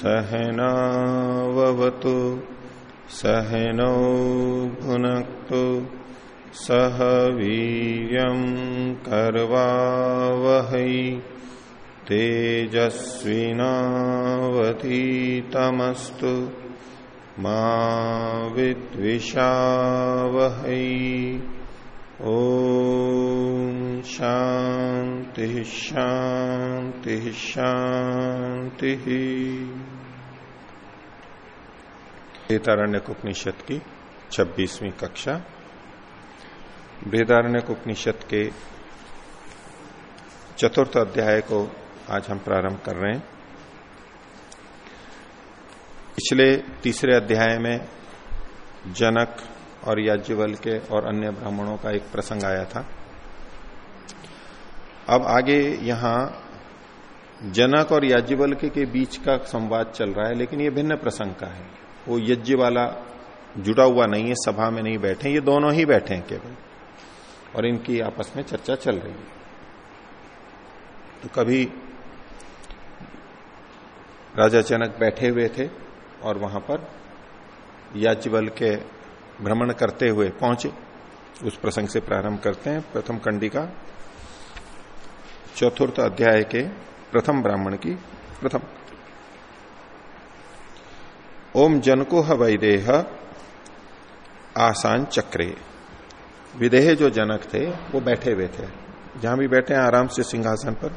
सहनावतु सहनौ भुनक्तु सह वीर्यं कर्वावहै तेजस्विनावतीतमस्तु मा विद्विषावहै। ओ शांति शांति शांति बृहदारण्य उपनिषद की छब्बीसवीं कक्षा। बृहदारण्य उपनिषद के चतुर्थ अध्याय को आज हम प्रारंभ कर रहे हैं। पिछले तीसरे अध्याय में जनक और याज्ञवल के और अन्य ब्राह्मणों का एक प्रसंग आया था। अब आगे यहाँ जनक और याज्ञवल के बीच का संवाद चल रहा है, लेकिन यह भिन्न प्रसंग का है। वो यज्ञ वाला जुड़ा हुआ नहीं है, सभा में नहीं बैठे ये दोनों ही बैठे हैं केवल। और इनकी आपस में चर्चा चल रही है। तो कभी राजा जनक बैठे हुए थे और वहाँ पर याज्ञवल के भ्रमण करते हुए पहुँचे। उस प्रसंग से प्रारंभ करते हैं प्रथम कंडी का। चतुर्थ अध्याय के प्रथम ब्राह्मण की प्रथम ओम जनको वैदेह, आसान चक्रे। विदेह जो जनक थे, वो बैठे हुए थे। जहाँ भी बैठे हैं, आराम से सिंहासन पर।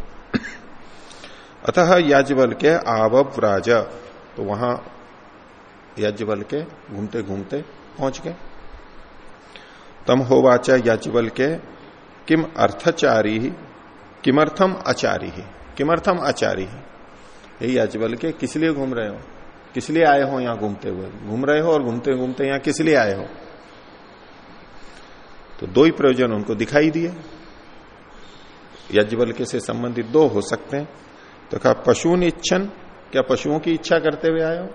अतः याजबल के आवब राज तो वहाँ याजबल के घूमते घूमते पहुँच गए। तम होवाचा याजबल के, किम अर्थचारी ही, किमर्थम आचारी ही, किमर्थम आचारी ही। यही याजबल के, किस लिए घूम रहे हो? किस लिए आए हो यहाँ घूमते हुए? घूम रहे हो और घूमते घूमते यहाँ किस लिए आए हो? तो दो ही प्रयोजन उनको दिखाई दिए। यज्ञबल के से संबंधित दो हो सकते हैं। तो कहा पशु इच्छन, क्या पशुओं की इच्छा करते हुए आए हो?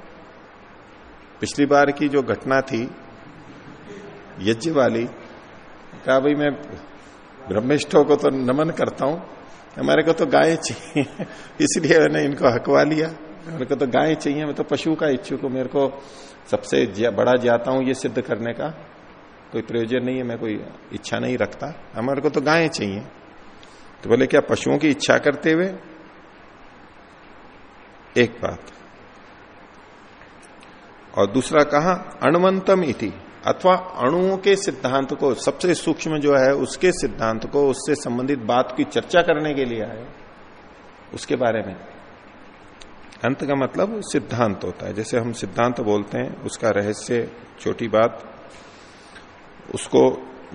पिछली बार की जो घटना थी, यज्ञ वाली, कहा भाई मैं ब्रह्मिष्ठों को तो नमन करता हूँ, हमारे को तो गाय चाहिए, इसलिए मैंने इनको हकवा लिया। मेरे को तो गाय चाहिए, मैं तो पशु का इच्छुक हूँ, मेरे को सबसे बड़ा जाता हूँ ये सिद्ध करने का। कोई प्रयोजन नहीं है, मैं कोई इच्छा नहीं रखता। हमारे को तो गाय चाहिए। तो बोले, क्या पशुओं की इच्छा करते हुए? एक बात। और दूसरा कहा अणवंतम इति, अथवा अणुओं के सिद्धांत को, सबसे सूक्ष्म जो है, उसके सिद्धांत को, उससे संबंधित बात की चर्चा करने के लिए आए। उसके बारे में। अंत का मतलब सिद्धांत होता है। जैसे हम सिद्धांत बोलते हैं, उसका रहस्य, छोटी बात, उसको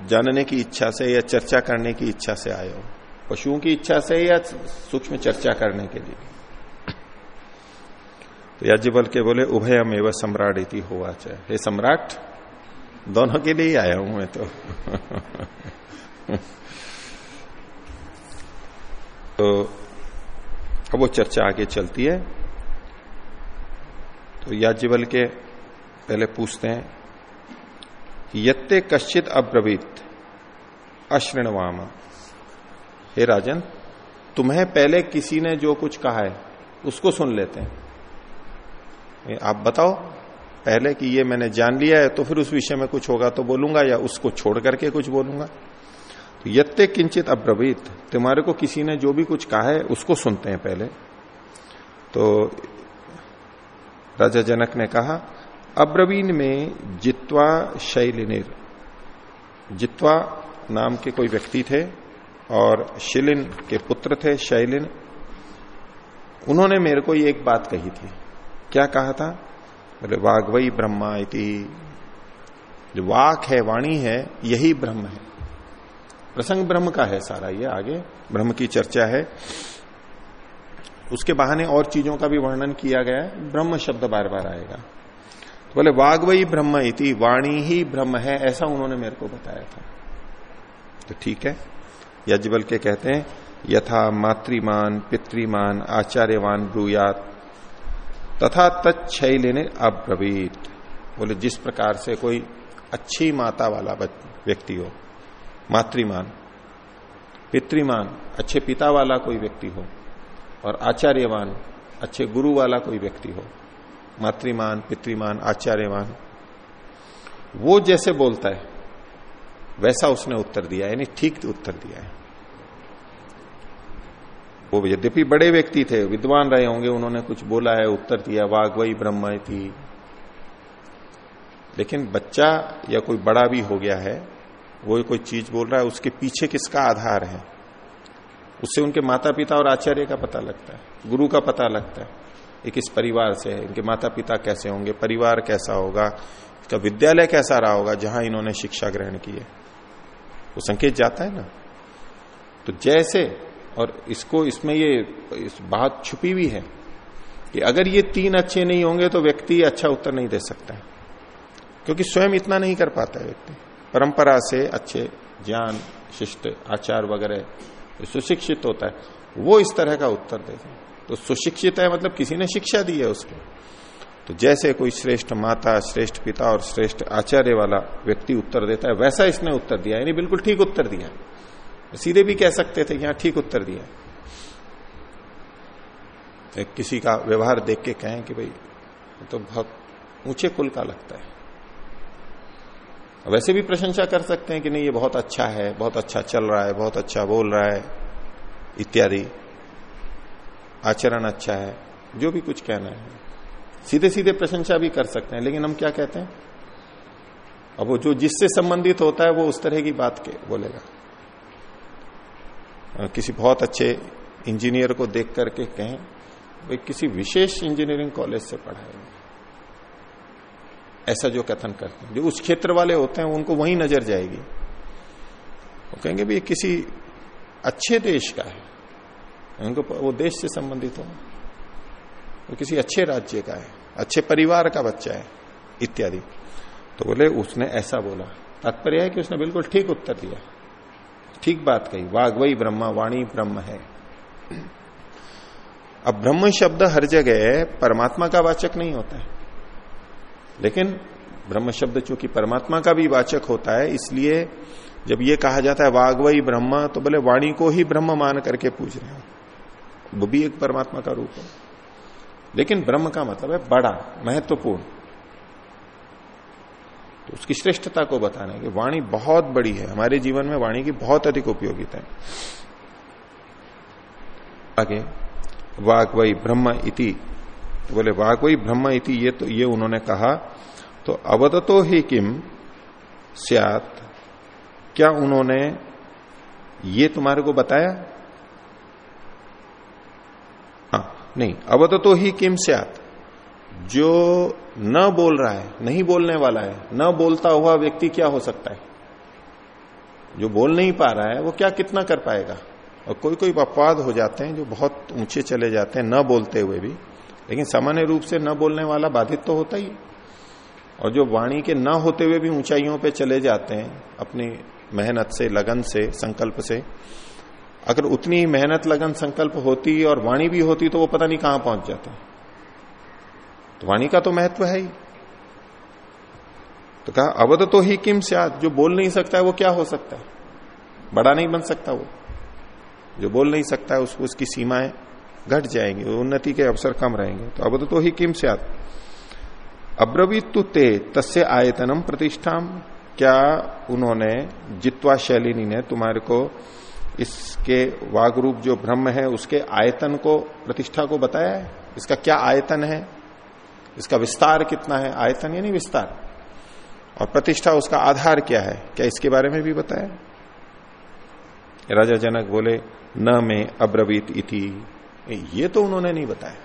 जानने की इच्छा से या चर्चा करने की इच्छा से आए हो पशुओं की इच्छा से या सूक्ष्म चर्चा करने के लिए। तो याज्ञबल के बोले उभयम एवं सम्राट इति हुआ चाहे हे सम्राट, दोनों के लिए ही आया हूँ मैं तो। तो अब वो चर्चा आगे चलती है। तो याज्ञबल के पहले पूछते हैं कि यत्ते कश्चित अब्रवीत, अश्रणवाम। हे राजन, तुम्हें पहले किसी ने जो कुछ कहा है, उसको सुन लेते हैं। आप बताओ, पहले कि ये मैंने जान लिया है तो फिर उस विषय में कुछ होगा तो बोलूँगा या उसको छोड़ करके कुछ बोलूँगा? तो यत्ते किंचित अब्रवीत, तुम्हारे को किसी ने जो भी कुछ कहा है, उसको सुनते हैं पहले। तो राजा जनक ने कहा, अब्रवीन में जित्वा शैलिनिर। जित्वा नाम के कोई व्यक्ति थे और शिलिन के पुत्र थे शैलिन। उन्होंने मेरे को ये एक बात कही थी। क्या कहा था? बोले वाघवई ब्रह्मा इति। जो वाक है, वाणी है, यही ब्रह्म है। प्रसंग ब्रह्म का है सारा ये आगे। ब्रह्म की चर्चा है। उसके बहाने और चीज़ों का भी वर्णन किया गया है। ब्रह्म शब्द बार बार आएगा। तो बोले वागवई ब्रह्म इति, वाणी ही ब्रह्म है, ऐसा उन्होंने मेरे को बताया था। तो ठीक है। यजबल के कहते हैं, यथा मातृमान, पितृमान, आचार्यवान ब्रूयात, तथा तत्शैलिने अब्रवीत। बोले, जिस प्रकार से कोई अच्छी माता वाला व्यक्ति हो, मातृमान, पितृमान, अच्छे पिता वाला कोई व्यक्ति हो और आचार्यवान, अच्छे गुरु वाला कोई व्यक्ति हो, मातृमान, पितृमान, आचार्यवान, वो जैसे बोलता है, वैसा उसने उत्तर दिया यानी ठीक उत्तर दिया है। वो यद्यपि बड़े व्यक्ति थे, विद्वान रहे होंगे, उन्होंने कुछ बोला है, उत्तर दिया वाघ वही ब्रह्म थी लेकिन बच्चा या कोई बड़ा भी हो गया है, वो कोई चीज़ बोल रहा है, उसके पीछे किसका आधार है? उससे उनके माता पिता और आचार्य का पता लगता है, गुरु का पता लगता है ये किस परिवार से है, इनके माता पिता कैसे होंगे, परिवार कैसा होगा इसका विद्यालय कैसा रहा होगा, जहाँ इन्होंने शिक्षा ग्रहण की है। वो संकेत जाता है ना? तो जैसे, और इसको, इसमें ये, इस बात छुपी हुई है कि अगर ये तीन अच्छे नहीं होंगे तो व्यक्ति अच्छा उत्तर नहीं दे सकता है। क्योंकि स्वयं इतना नहीं कर पाता है व्यक्ति। परंपरा से अच्छे, ज्ञान, शिष्ट, आचार वगैरह सुशिक्षित होता है। वो इस तरह का उत्तर हैं। तो सुशिक्षित है मतलब किसी ने शिक्षा दी है उसको। तो जैसे कोई श्रेष्ठ माता, श्रेष्ठ पिता और श्रेष्ठ आचार्य वाला व्यक्ति उत्तर देता है, वैसा इसने उत्तर दिया यानी बिल्कुल ठीक उत्तर दिया सीधे भी कह सकते थे यहाँ ठीक उत्तर दिया एक किसी का व्यवहार देख के कहें कि भाई तो बहुत ऊँचे कुल का लगता है। वैसे भी प्रशंसा कर सकते हैं कि नहीं, ये बहुत अच्छा है, बहुत अच्छा चल रहा है, बहुत अच्छा बोल रहा है, इत्यादि। आचरण अच्छा है, जो भी कुछ कहना है। सीधे सीधे प्रशंसा भी कर सकते हैं, लेकिन हम क्या कहते हैं? अब वो जो जिससे संबंधित होता है, वो उस तरह की बात के बोलेगा। किसी बहुत अच्छे इंजीनियर को देख करके कहें, भाई, किसी विशेष इंजीनियरिंग कॉलेज से पढ़ा है ऐसा जो कथन करते हैं। जो उस क्षेत्र वाले होते हैं, उनको वही नज़र जाएगी। वो कहेंगे भी किसी अच्छे देश का है। उनको वो देश से संबंधित हो वो किसी अच्छे राज्य का है, अच्छे परिवार का बच्चा है, इत्यादि। तो बोले, उसने ऐसा बोला। तात्पर्य है कि उसने बिल्कुल ठीक उत्तर दिया। ठीक बात कही। वाघ वही ब्रह्मा, वाणी ब्रह्म है। अब ब्रह्म शब्द हर जगह परमात्मा का वाचक नहीं होता है। लेकिन ब्रह्म शब्द चूँकि परमात्मा का भी वाचक होता है, इसलिए जब ये कहा जाता है वाघ वही ब्रह्म तो बोले वाणी को ही ब्रह्म मान करके पूछ रहे हो। वो भी एक परमात्मा का रूप है। लेकिन ब्रह्म का मतलब है बड़ा, महत्वपूर्ण। तो उसकी श्रेष्ठता को बताना है कि वाणी बहुत बड़ी है। हमारे जीवन में वाणी की बहुत अधिक उपयोगिता है। आगे वाघ वही ब्रह्म इति तो बोले, वही ब्रह्म इति, ये तो ये उन्होंने कहा तो अवदतो ही किम? सियात। क्या उन्होंने ये तुम्हारे को बताया? हाँ नहीं, अवदतो ही किम सियात। जो न बोल रहा है, नहीं बोलने वाला है, न बोलता हुआ व्यक्ति क्या हो सकता है? जो बोल नहीं पा रहा है, वो क्या कितना कर पाएगा? और कोई कोई अपवाद हो जाते हैं, जो बहुत ऊँचे चले जाते हैं, न बोलते हुए भी। लेकिन सामान्य रूप से न बोलने वाला बाधित तो होता ही और जो वाणी के न होते हुए भी ऊंचाइयों पे चले जाते हैं, अपनी मेहनत से, लगन से, संकल्प से, अगर उतनी ही मेहनत, लगन, संकल्प होती और वाणी भी होती तो वो पता नहीं कहाँ पहुँच जाता तो वाणी का तो महत्व है ही। तो कहा, अवध तो ही किम से जो बोल नहीं सकता है वो क्या हो सकता है? बड़ा नहीं बन सकता वो। जो बोल नहीं सकता है उसको उसकी सीमाएँ घट जाएँगे, उन्नति के अवसर कम रहेंगे। तो अब तो ही किम से अब्रवीत अब्रवीतु ते, तस्य आयतनम प्रतिष्ठाम। क्या उन्होंने जित्वा शैलिनी ने तुम्हारे को इसके वाग रूप जो ब्रह्म है, उसके आयतन को, प्रतिष्ठा को बताया है? इसका क्या आयतन है? इसका विस्तार कितना है? आयतन यानी विस्तार। और प्रतिष्ठा, उसका आधार क्या है? क्या इसके बारे में भी बताया? राजा जनक बोले, न में अब्रवीत इति। ये तो उन्होंने नहीं बताया।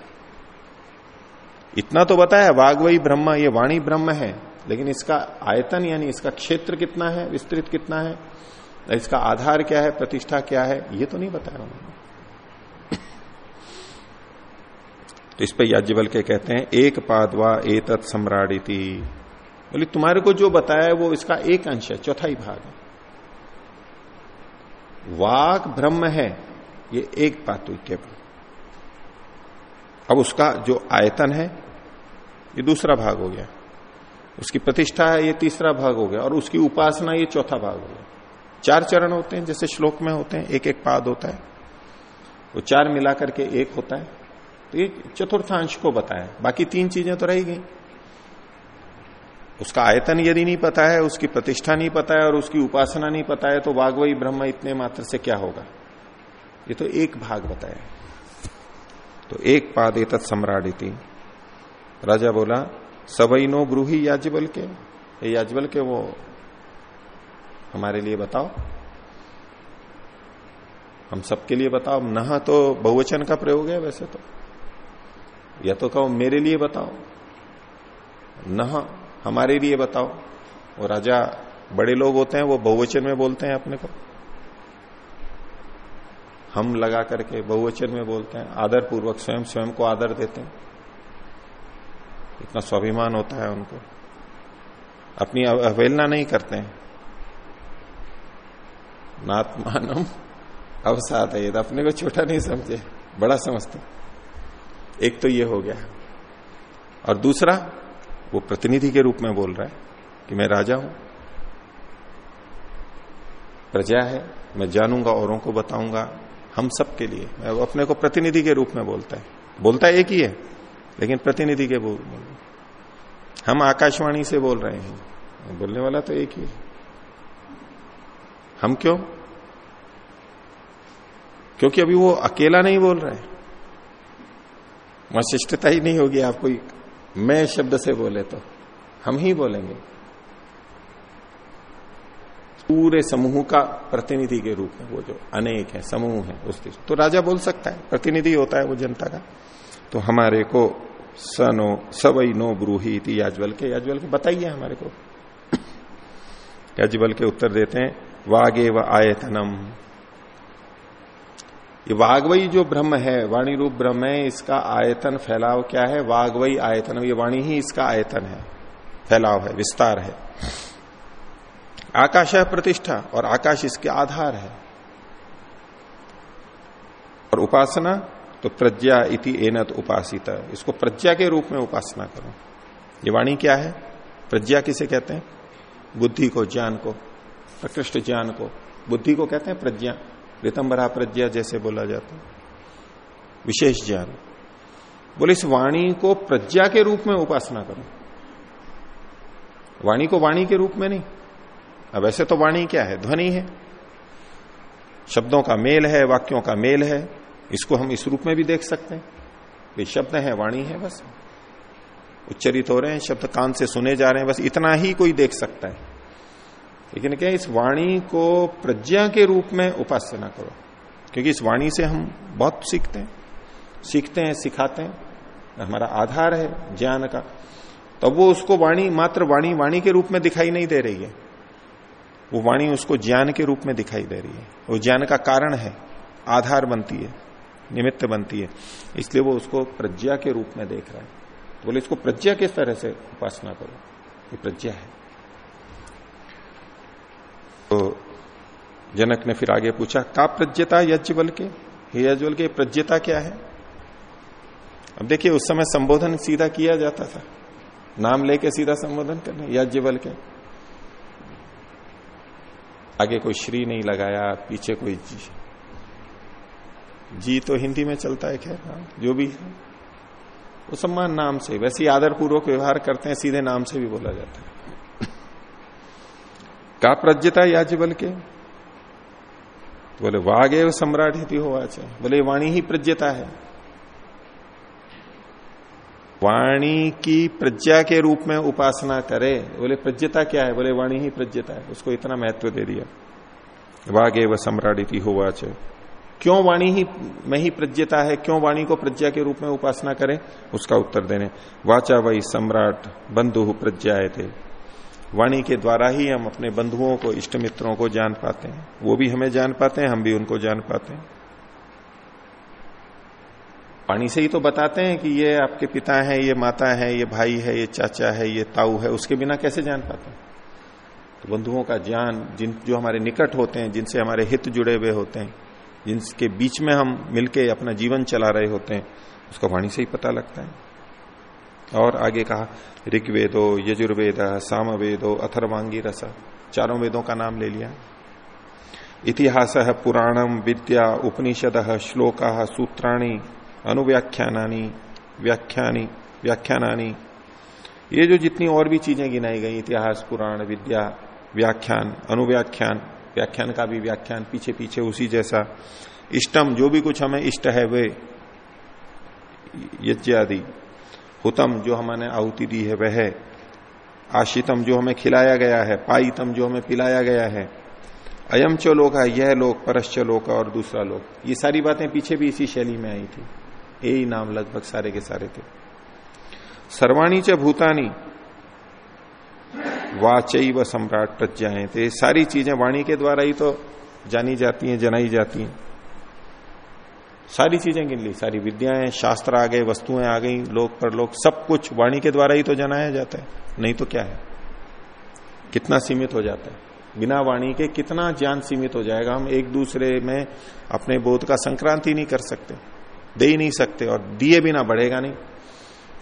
इतना तो बताया वागवई ब्रह्म, ये वाणी ब्रह्म है, लेकिन इसका आयतन यानी इसका क्षेत्र कितना है, विस्तृत कितना है इसका आधार क्या है, प्रतिष्ठा क्या है, ये तो नहीं बताया उन्होंने। तो इस पर याज्ञवल के कहते हैं, एक पादवा एतत् सम्राडिति। बोले, तुम्हारे को जो बताया है, वो इसका एक अंश है, चौथाई भाग है। वाक ब्रह्म है, ये एक बात हुई केवल अब उसका जो आयतन है, ये दूसरा भाग हो गया। उसकी प्रतिष्ठा है, ये तीसरा भाग हो गया, और उसकी उपासना ये चौथा भाग हो गया। चार चरण होते हैं, जैसे श्लोक में होते हैं, एक एक पाद होता है। वो चार मिलाकर के एक होता है। तो ये चतुर्थांश को बताया। बाकी तीन चीज़ें तो रही गई। उसका आयतन यदि नहीं पता है, उसकी प्रतिष्ठा नहीं पता है, और उसकी उपासना नहीं पता है तो वागवई ब्रह्म इतने मात्र से क्या होगा? ये तो एक भाग बताया। तो एक पाद एत सम्राडिति। राजा बोला सबई ब्रूही याजबल के। याजबल के, वो हमारे लिए बताओ। हम सबके लिए बताओ। नहा तो बहुवचन का प्रयोग है वैसे तो। या तो कहो, मेरे लिए बताओ। नहा, हमारे लिए बताओ। वो राजा, बड़े लोग होते हैं, वो बहुवचन में बोलते हैं अपने को। हम लगा करके बहुवचन में बोलते हैं आदर पूर्वक स्वयं स्वयं को आदर देते हैं। इतना स्वाभिमान होता है उनको। अपनी अवहेलना नहीं करते हैं। नात्मानम अवसाद है अपने को छोटा नहीं समझे, बड़ा समझते एक तो ये हो गया। और दूसरा, वो प्रतिनिधि के रूप में बोल रहा है कि मैं राजा हूँ। प्रजा है, मैं जानूँगा, औरों को बताऊँगा हम सब के लिए अपने को प्रतिनिधि के रूप में बोलता है। बोलता है एक ही है, लेकिन प्रतिनिधि के बोल हम आकाशवाणी से बोल रहे हैं। बोलने वाला तो एक ही है। हम क्यों? क्योंकि अभी वो अकेला नहीं बोल रहा है। वहाँ शिष्टता ही नहीं होगी आप कोई मैं शब्द से बोले तो। हम ही बोलेंगे। पूरे समूह का प्रतिनिधि के रूप में, वो जो अनेक है, समूह है उस तो राजा बोल सकता है, प्रतिनिधि होता है वो जनता का। तो हमारे को सनो सवई नो ब्रूही थी याजवल के याजवल के बताइए हमारे को। याजवल के उत्तर देते हैं वागे व आयतनम। ये वागवई जो ब्रह्म है वाणी रूप ब्रह्म है, इसका आयतन फैलाव क्या है? वागवई आयतन, ये वाणी ही इसका आयतन है। फैलाव है, विस्तार है। आकाश है प्रतिष्ठा और आकाश इसके आधार है। और उपासना तो प्रज्ञा इति एनत उपासित। इसको प्रज्ञा के रूप में उपासना करो। ये वाणी क्या है? प्रज्ञा किसे कहते हैं? बुद्धि को, ज्ञान को, प्रकृष्ट ज्ञान को। बुद्धि को कहते हैं प्रज्ञा। रितंबरा प्रज्ञा जैसे बोला जाता है। विशेष ज्ञान। बोले, इस वाणी को प्रज्ञा के रूप में उपासना करो। वाणी को वाणी के रूप में नहीं अब वैसे तो वाणी क्या है? ध्वनि है। शब्दों का मेल है, वाक्यों का मेल है। इसको हम इस रूप में भी देख सकते हैं। ये शब्द है, वाणी है, बस। उच्चरित हो रहे हैं, शब्द कान से सुने जा रहे हैं, बस इतना ही कोई देख सकता है। लेकिन क्या इस वाणी को प्रज्ञा के रूप में उपासना करो? क्योंकि इस वाणी से हम बहुत सीखते हैं। सीखते हैं, सिखाते हैं। हमारा आधार है ज्ञान का। तब तो वो उसको वाणी, मात्र वाणी वाणी के रूप में दिखाई नहीं दे रही है। वो वाणी उसको ज्ञान के रूप में दिखाई दे रही है। वो ज्ञान का कारण है, आधार बनती है, निमित्त बनती है। इसलिए वो उसको प्रज्ञा के रूप में देख रहा है। तो बोले, इसको प्रज्ञा किस तरह से उपासना करो? ये प्रज्ञा है। तो जनक ने फिर आगे पूछा, का प्रज्ञता यज्ञ बल के? हे यज्ञ के प्रज्ञता क्या है? अब देखिए, उस समय संबोधन सीधा किया जाता था। नाम लेके सीधा संबोधन करने यज्ञ बल के। आगे कोई श्री नहीं लगाया पीछे कोई जी। जी तो हिंदी में चलता है खैर हाँ, जो भी है। वो सम्मान नाम से वैसे आदर पूर्वक व्यवहार करते हैं सीधे नाम से भी बोला जाता है। का प्रज्ञता याज्ञबल के? तो बोले वाग सम्राट हिति हो आज बोले वाणी ही प्रज्ञता है। वाणी की प्रज्ञा के रूप में उपासना करे। बोले, प्रज्ञता क्या है? बोले, वाणी ही प्रज्ञता है। उसको इतना महत्व दे दिया। वाग एवं सम्राट हो आज क्यों वाणी ही में ही प्रज्ञता है? क्यों वाणी को प्रज्ञा के रूप में उपासना करें? उसका उत्तर देने। वाचा वही सम्राट, बंधु प्रज्ञाए थे वाणी के द्वारा ही हम अपने बंधुओं को इष्ट मित्रों को जान पाते हैं। वो भी हमें जान पाते हैं, हम भी उनको जान पाते हैं। पानी से ही तो बताते हैं कि ये आपके पिता है, ये माता है, ये भाई है, ये चाचा है, ये ताऊ है, उसके बिना कैसे जान पाते तो बंधुओं का ज्ञान, जिन जो हमारे निकट होते हैं, जिनसे हमारे हित जुड़े हुए होते हैं, जिनके बीच में हम मिलके अपना जीवन चला रहे होते हैं, उसका वाणी से ही पता लगता है। और आगे कहा, ऋग्वेदो, यजुर्वेद, सामवेदो अथर्वांगी रस चारों वेदों का नाम ले लिया। इतिहास पुराणम विद्या उपनिषद श्लोक सूत्राणी अनुव्याख्यानी व्याख्यानी, व्याख्यानानी। ये जो जितनी और भी चीज़ें गिनाई गई, इतिहास, पुराण, विद्या, व्याख्यान, अनुव्याख्यान, व्याख्यान का भी व्याख्यान पीछे पीछे उसी जैसा। इष्टम, जो भी कुछ हमें इष्ट है, वे यज्ञ आदि हुतम, जो हमने आहुति दी है, वह आशितम, जो हमें खिलाया गया है। पाईतम जो हमें पिलाया गया है। अयम च लोक है, यह लोक, परश्च लोक और दूसरा लोक। ये सारी बातें पीछे भी इसी शैली में आई थी। यही नाम लगभग सारे के सारे थे। सर्वाणी च भूतानी वाचई व सम्राट प्रज्ञाएँ थे सारी चीज़ें वाणी के द्वारा ही तो जानी जाती हैं, जनाई जाती हैं। सारी चीज़ें गिन ली, सारी विद्याएँ, शास्त्र आ गए, वस्तुएँ आ गई, लोक पर लोक, सब कुछ वाणी के द्वारा ही तो जनाया जाता है। नहीं तो क्या है? कितना सीमित हो जाता है? बिना वाणी के कितना ज्ञान सीमित हो जाएगा? हम एक दूसरे में अपने बोध का संक्रांति नहीं कर सकते। दे ही नहीं सकते और दिए बिना बढ़ेगा नहीं।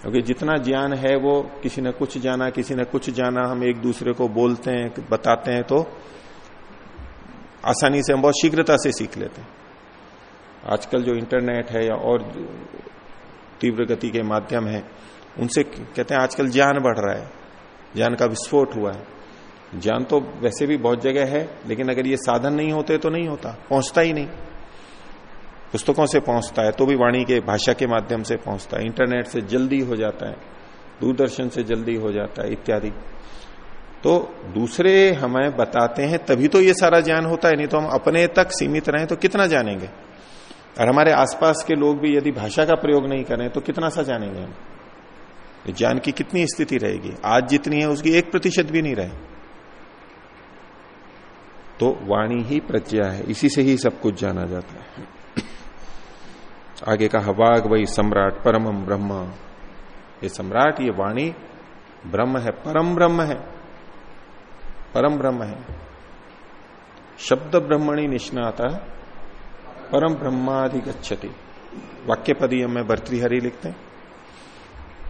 क्योंकि जितना ज्ञान है वो किसी ने कुछ जाना, किसी ने कुछ जाना, हम एक दूसरे को बोलते हैं, बताते हैं तो आसानी से हम बहुत शीघ्रता से सीख लेते हैं। आजकल जो इंटरनेट है या और तीव्र गति के माध्यम है, उनसे कहते हैं आजकल ज्ञान बढ़ रहा है, ज्ञान का विस्फोट हुआ है। ज्ञान तो वैसे भी बहुत जगह है, लेकिन अगर ये साधन नहीं होते तो नहीं होता, पहुँचता ही नहीं। पुस्तकों से पहुँचता है तो भी वाणी के, भाषा के माध्यम से पहुँचता है। इंटरनेट से जल्दी हो जाता है, दूरदर्शन से जल्दी हो जाता है, इत्यादि। तो दूसरे हमें बताते हैं, तभी तो ये सारा ज्ञान होता है, नहीं तो हम अपने तक सीमित रहें तो कितना जानेंगे? और हमारे आसपास के लोग भी यदि भाषा का प्रयोग नहीं करें तो कितना सा जानेंगे हम? ज्ञान की कितनी स्थिति रहेगी? आज जितनी है, उसकी एक प्रतिशत भी नहीं रहे। तो वाणी ही प्रज्ञा है, इसी से ही सब कुछ जाना जाता है। आगे कहा वाघ वही सम्राट, परम ब्रह्म। ये सम्राट, ये वाणी ब्रह्म है, परम ब्रह्म है। परम ब्रह्म है। शब्द ब्रह्मणी निष्णाता परम ब्रह्माधिगछति वाक्य पदी में भर्तृहरि लिखते हैं।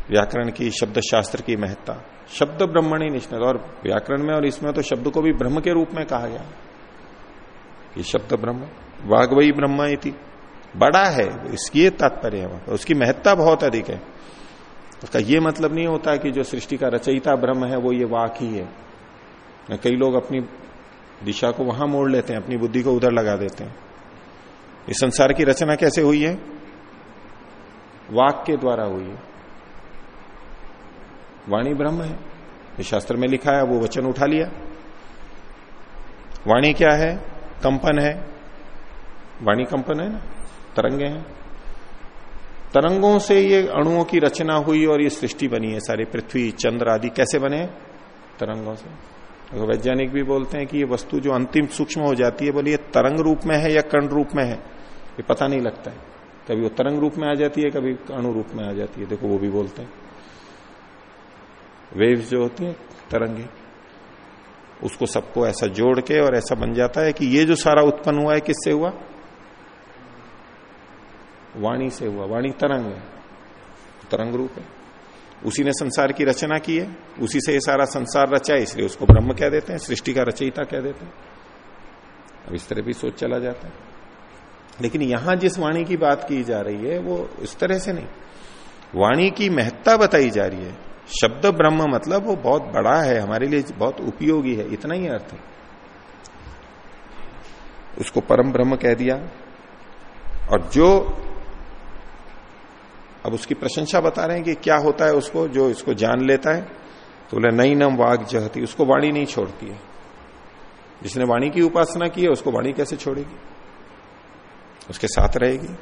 व्याकरण की शब्द शास्त्र की महत्ता। शब्द ब्रह्मणी निष्णात और व्याकरण में और इसमें तो शब्द को भी ब्रह्म के रूप में कहा गया ये शब्द ब्रह्म वाघवई ब्रह्म इति। बड़ा है, इसकी ये तात्पर्य है तो उसकी महत्ता बहुत अधिक है। उसका ये मतलब नहीं होता कि जो सृष्टि का रचयिता ब्रह्म है, वो ये वाक ही है। कई लोग अपनी दिशा को वहाँ मोड़ लेते हैं, अपनी बुद्धि को उधर लगा देते हैं। इस संसार की रचना कैसे हुई है? वाक के द्वारा हुई है। वाणी ब्रह्म है। ये शास्त्र में लिखा है, वो वचन उठा लिया। वाणी क्या है? कंपन है। वाणी कंपन है ना? तरंगे हैं। तरंगों से ये अणुओं की रचना हुई और ये सृष्टि बनी है। सारी पृथ्वी, चंद्र आदि कैसे बने? तरंगों से। तो वैज्ञानिक भी बोलते हैं कि ये वस्तु जो अंतिम सूक्ष्म हो जाती है, बोलिए, तरंग रूप में है या कर्ण रूप में है? ये पता नहीं लगता है। कभी वो तरंग रूप में आ जाती है, कभी अणु रूप में आ जाती है। देखो, वो भी बोलते हैं। वेव्स जो होती है, तरंगे। उसको सबको ऐसा जोड़ के और ऐसा बन जाता है कि ये जो सारा उत्पन्न हुआ है, किससे हुआ? वाणी से हुआ, वाणी तरंग है, तरंग रूप है। उसी ने संसार की रचना की है, उसी से ये सारा संसार रचा है, इसलिए उसको ब्रह्म कह देते हैं, सृष्टि का रचयिता कह देते हैं। अब इस तरह भी सोच चला जाता है। लेकिन यहाँ जिस वाणी की बात की जा रही है, वो इस तरह से नहीं। वाणी की महत्ता बताई जा रही है। शब्द ब्रह्म मतलब वो बहुत बड़ा है, हमारे लिए बहुत उपयोगी है, इतना ही अर्थ है। उसको परम ब्रह्म कह दिया। और जो अब उसकी प्रशंसा बता रहे हैं कि क्या होता है उसको, जो इसको जान लेता है। तो बोले, नई नम वाघ जहती। उसको वाणी नहीं छोड़ती है। जिसने वाणी की उपासना की है, उसको वाणी कैसे छोड़ेगी? उसके साथ रहेगी।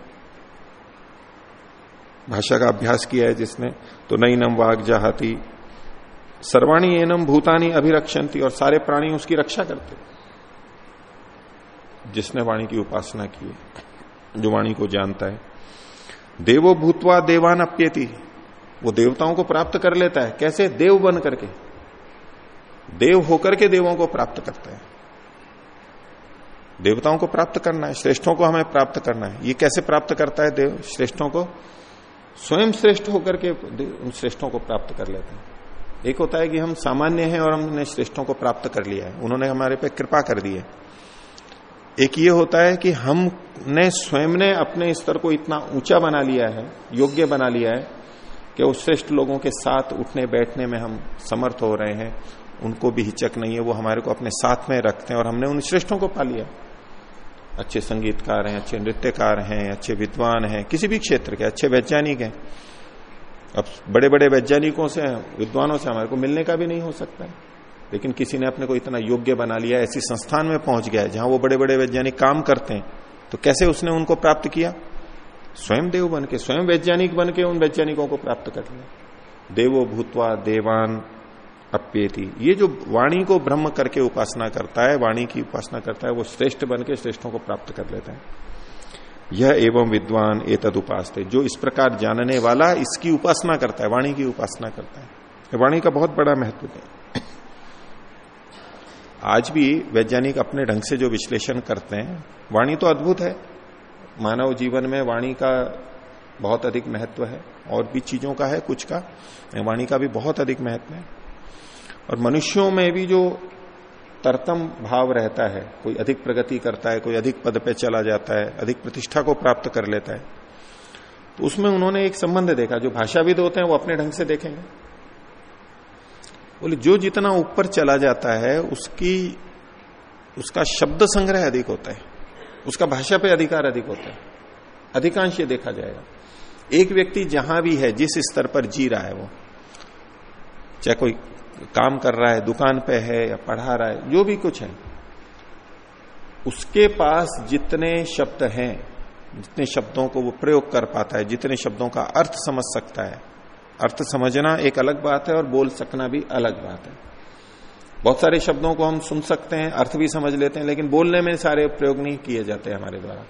भाषा का अभ्यास किया है जिसने तो नई नम वाघ जहाती, सर्वाणी एनम भूतानी अभिरक्षंती और सारे प्राणी उसकी रक्षा करते जिसने वाणी की उपासना की है, जो वाणी को जानता है। देवो भूतवा देवान अप्यति। वो देवताओं को प्राप्त कर लेता है। कैसे? देव बन करके। देव होकर के देवों को प्राप्त करता है। देवताओं को प्राप्त करना है। श्रेष्ठों को हमें प्राप्त करना है। ये कैसे प्राप्त करता है देव? श्रेष्ठों को स्वयं श्रेष्ठ होकर के उन श्रेष्ठों को प्राप्त कर लेते हैं। एक होता है कि हम सामान्य हैं और हमने श्रेष्ठों को प्राप्त कर लिया है। उन्होंने हमारे पे कृपा कर दी है। एक ये होता है कि हमने, स्वयं ने अपने स्तर को इतना ऊँचा बना लिया है, योग्य बना लिया है, कि उस श्रेष्ठ लोगों के साथ उठने, बैठने में हम समर्थ हो रहे हैं। उनको भी हिचक नहीं है, वो हमारे को अपने साथ में रखते हैं, और हमने उन श्रेष्ठों को पा लिया। अच्छे संगीतकार हैं, अच्छे नृत्यकार हैं, अच्छे विद्वान हैं, किसी भी क्षेत्र के, अच्छे वैज्ञानिक हैं। अब बड़े बड़े वैज्ञानिकों से विद्वानों से हमारे को मिलने का भी नहीं हो सकता है। लेकिन किसी ने अपने को इतना योग्य बना लिया, ऐसी संस्थान में पहुँच गया है जहाँ वो बड़े बड़े वैज्ञानिक काम करते हैं तो कैसे उसने उनको प्राप्त किया? स्वयं देव बन के स्वयं वैज्ञानिक बन के उन वैज्ञानिकों को प्राप्त कर लिया। देवो भूतवा देवान अप्येति। ये जो वाणी को ब्रह्म करके उपासना करता है, वाणी की उपासना करता है, वो श्रेष्ठ बन के श्रेष्ठों को प्राप्त कर लेता है। यह एवं विद्वान ए तद जो इस प्रकार जानने वाला इसकी उपासना करता है, वाणी की उपासना करता है। वाणी का बहुत बड़ा महत्व है। आज भी वैज्ञानिक अपने ढंग से जो विश्लेषण करते हैं, वाणी तो अद्भुत है। मानव जीवन में वाणी का बहुत अधिक महत्व है और भी चीज़ों का है, कुछ का। वाणी का भी बहुत अधिक महत्व है। और मनुष्यों में भी जो तरतम भाव रहता है, कोई अधिक प्रगति करता है, कोई अधिक पद पे चला जाता है, अधिक प्रतिष्ठा को प्राप्त कर लेता है तो उसमें उन्होंने एक संबंध देखा। जो भाषाविद होते हैं, वो अपने ढंग से देखेंगे। बोले, जो जितना ऊपर चला जाता है, उसकी, उसका शब्द संग्रह अधिक होता है। उसका भाषा पे अधिकार अधिक होता है। अधिकांश ये देखा जाएगा। एक व्यक्ति जहाँ भी है, जिस स्तर पर जी रहा है वो, चाहे कोई काम कर रहा है, दुकान पे है या पढ़ा रहा है, जो भी कुछ है, उसके पास जितने शब्द हैं, जितने शब्दों को वो प्रयोग कर पाता है, जितने शब्दों का अर्थ समझ सकता है अर्थ समझना एक अलग बात है और बोल सकना भी अलग बात है। बहुत सारे शब्दों को हम सुन सकते हैं, अर्थ भी समझ लेते हैं, लेकिन बोलने में सारे प्रयोग नहीं किए जाते हमारे द्वारा।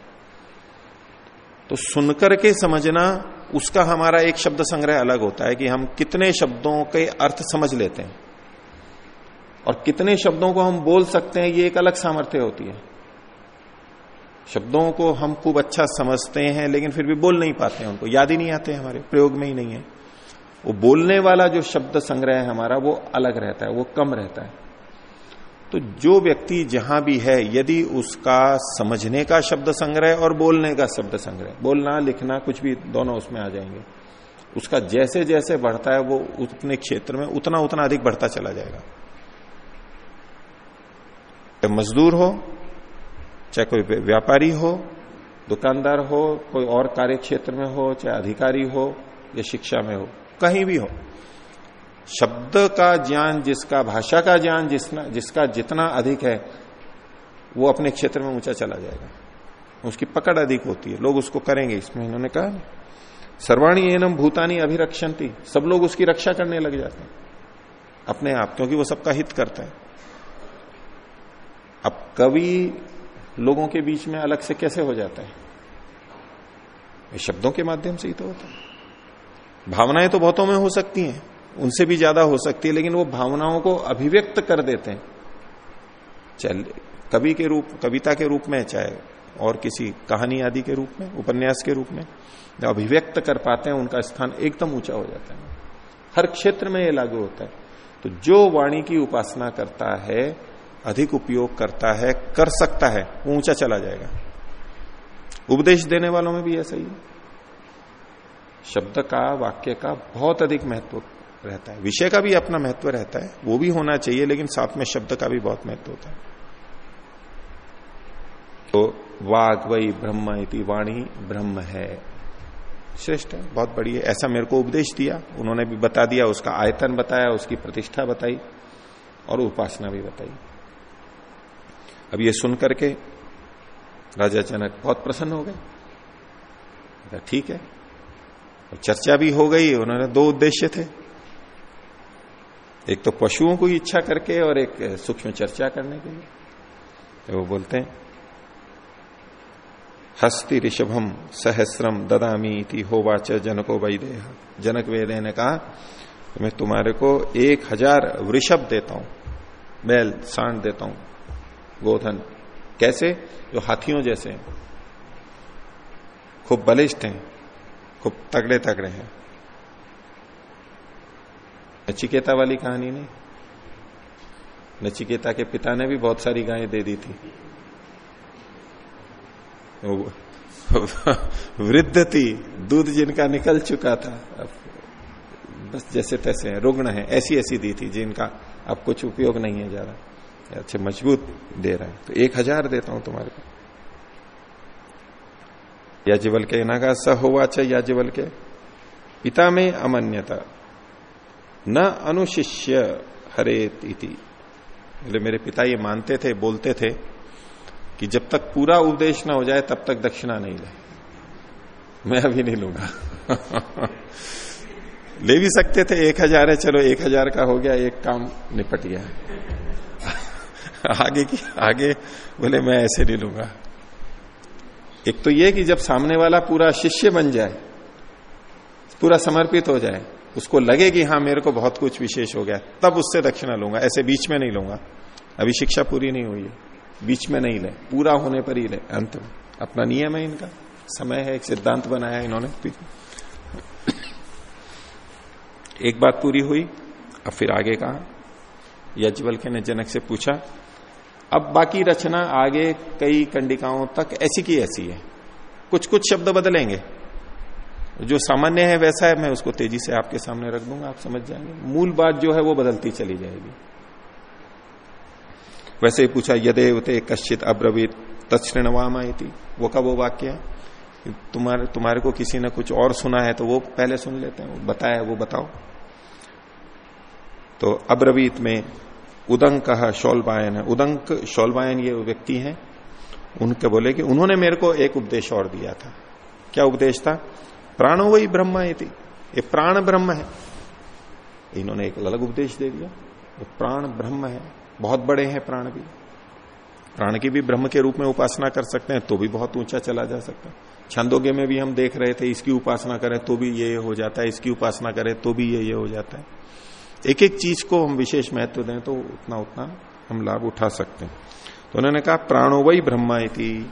तो सुनकर के समझना, उसका हमारा एक शब्द संग्रह अलग होता है कि हम कितने शब्दों के अर्थ समझ लेते हैं। और कितने शब्दों को हम बोल सकते हैं, ये एक अलग सामर्थ्य होती है। शब्दों को हम खूब अच्छा समझते हैं, लेकिन फिर भी बोल नहीं पाते हैं उनको, याद ही नहीं आते हमारे, प्रयोग में ही नहीं है। वो बोलने वाला जो शब्द संग्रह है हमारा, वो अलग रहता है, वो कम रहता है। तो जो व्यक्ति जहाँ भी है, यदि उसका समझने का शब्द संग्रह और बोलने का शब्द संग्रह, बोलना, लिखना, कुछ भी, दोनों उसमें आ जाएँगे। उसका जैसे जैसे बढ़ता है, वो उतने क्षेत्र में उतना उतना अधिक बढ़ता चला जाएगा। चाहे मजदूर हो, चाहे कोई व्यापारी हो, दुकानदार हो, कोई और कार्य क्षेत्र में हो, चाहे अधिकारी हो या शिक्षा में हो कहीं भी हो। शब्द का ज्ञान जिसका, भाषा का ज्ञान जिसना, जिसका जितना अधिक है, वो अपने क्षेत्र में ऊँचा चला जाएगा। उसकी पकड़ अधिक होती है। लोग उसको करेंगे, इसमें इन्होंने कहा सर्वाणी एनम भूतानी अभिरक्षंती सब लोग उसकी रक्षा करने लग जाते हैं। अपने आप, क्योंकि वो सबका हित करता है। अब कवि लोगों के बीच में अलग से कैसे हो जाता है? शब्दों के माध्यम से ही तो होता है। भावनाएँ तो बहुतों में हो सकती हैं, उनसे भी ज़्यादा हो सकती है, लेकिन वो भावनाओं को अभिव्यक्त कर देते हैं। चाहे कवि के रूप, कविता के रूप में चाहे और किसी कहानी आदि के रूप में, उपन्यास के रूप में जो अभिव्यक्त कर पाते हैं, उनका स्थान एकदम ऊँचा हो जाता है। हर क्षेत्र में ये लागू होता है। तो जो वाणी की उपासना करता है, अधिक उपयोग करता है, कर सकता है, वो ऊँचा चला जाएगा। उपदेश देने वालों में भी ऐसा ही है। शब्द का, वाक्य का बहुत अधिक महत्व रहता है। विषय का भी अपना महत्व रहता है, वो भी होना चाहिए, लेकिन साथ में शब्द का भी बहुत महत्व होता है। तो वाग वही ब्रह्म इति वाणी ब्रह्म है। श्रेष्ठ है, बहुत बढ़िया ऐसा मेरे को उपदेश दिया, उन्होंने भी बता दिया, उसका आयतन बताया, उसकी प्रतिष्ठा बताई, और उपासना भी बताई। अब ये सुन करके राजा जनक बहुत प्रसन्न हो गए। ठीक है। चर्चा भी हो गई, उन्होंने दो उद्देश्य थे। एक तो पशुओं को इच्छा करके और एक सूक्ष्म चर्चा करने के लिए। तो वो बोलते हैं, हस्ति ऋषभम सहस्रम ददामी इति होवाच जनको वैदेह। जनक वेदे ने कहा, मैं तुम्हारे को एक हज़ार वृषभ देता हूँ, बैल, सांड देता हूँ, गोधन। कैसे? जो हाथियों जैसे हैं। खूब बलिष्ठ हैं। खूब तगड़े तगड़े हैं। नचिकेता वाली कहानी नहीं। नचिकेता के पिता ने भी बहुत सारी गायें दे दी थी। वृद्ध थी, दूध जिनका निकल चुका था, अब बस जैसे तैसे हैं, रुग्ण है ऐसी ऐसी दी थी जिनका अब कुछ उपयोग नहीं है ज़्यादा। अच्छे मज़बूत दे रहा है। तो एक हज़ार देता हूँ तुम्हारे को। याजवल के ना का स होवाच याजवल के पिता में अमन्यता। न अनुशिष्य हरेत इति। बोले मेरे पिता ये मानते थे, बोलते थे कि जब तक पूरा उपदेश ना हो जाए, तब तक दक्षिणा नहीं ले मैं अभी नहीं लूँगा। ले भी सकते थे, एक हज़ार है, चलो एक हज़ार का हो गया, एक काम निपट गया। आगे की, आगे बोले, मैं ऐसे नहीं लूँगा। एक तो ये कि जब सामने वाला पूरा शिष्य बन जाए, पूरा समर्पित हो जाए, उसको लगे कि हाँ मेरे को बहुत कुछ विशेष हो गया, तब उससे दक्षिणा लूँगा। ऐसे बीच में नहीं लूँगा। अभी शिक्षा पूरी नहीं हुई है। बीच में नहीं ले। पूरा होने पर ही ले। अंत में। अपना नियम है इनका। समय है, एक सिद्धांत बनाया इन्होंने। एक बात पूरी हुई, अब फिर आगे कहा। यजवल के ने जनक से पूछा अब बाकी रचना आगे कई कंडिकाओं तक ऐसी की ऐसी है। कुछ कुछ शब्द बदलेंगे। जो सामान्य है वैसा है, मैं उसको तेज़ी से आपके सामने रख दूँगा, आप समझ जाएँगे। मूल बात जो है वो बदलती चली जाएगी। वैसे ही पूछा यदेव ते कश्चित अब्रवीत तत्णवामा वो का वो वाक्य है? तुम्हारे तुम्हारे को किसी ने कुछ और सुना है तो वो पहले सुन लेते हैं। बताया, वो बताओ। तो अब्रवीत में उदंक शौलबायन है। उदंक शौलबायन ये व्यक्ति हैं। उनके बोले कि उन्होंने मेरे को एक उपदेश और दिया था। क्या उपदेश था? प्राणो वही ब्रह्म है ये प्राण ब्रह्म है। इन्होंने एक अलग उपदेश दे दिया। तो प्राण ब्रह्म है। बहुत बड़े हैं प्राण भी। प्राण की भी ब्रह्म के रूप में उपासना कर सकते हैं तो भी बहुत ऊँचा चला जा सकता है। छंदोगे में भी हम देख रहे थे, इसकी उपासना करें तो भी ये हो जाता है। इसकी उपासना करें तो भी ये ये हो जाता है। एक एक चीज़ को हम विशेष महत्व दें तो उतना उतना हम लाभ उठा सकते हैं। तो उन्होंने कहा, प्राणो वही ब्रह्मा इति।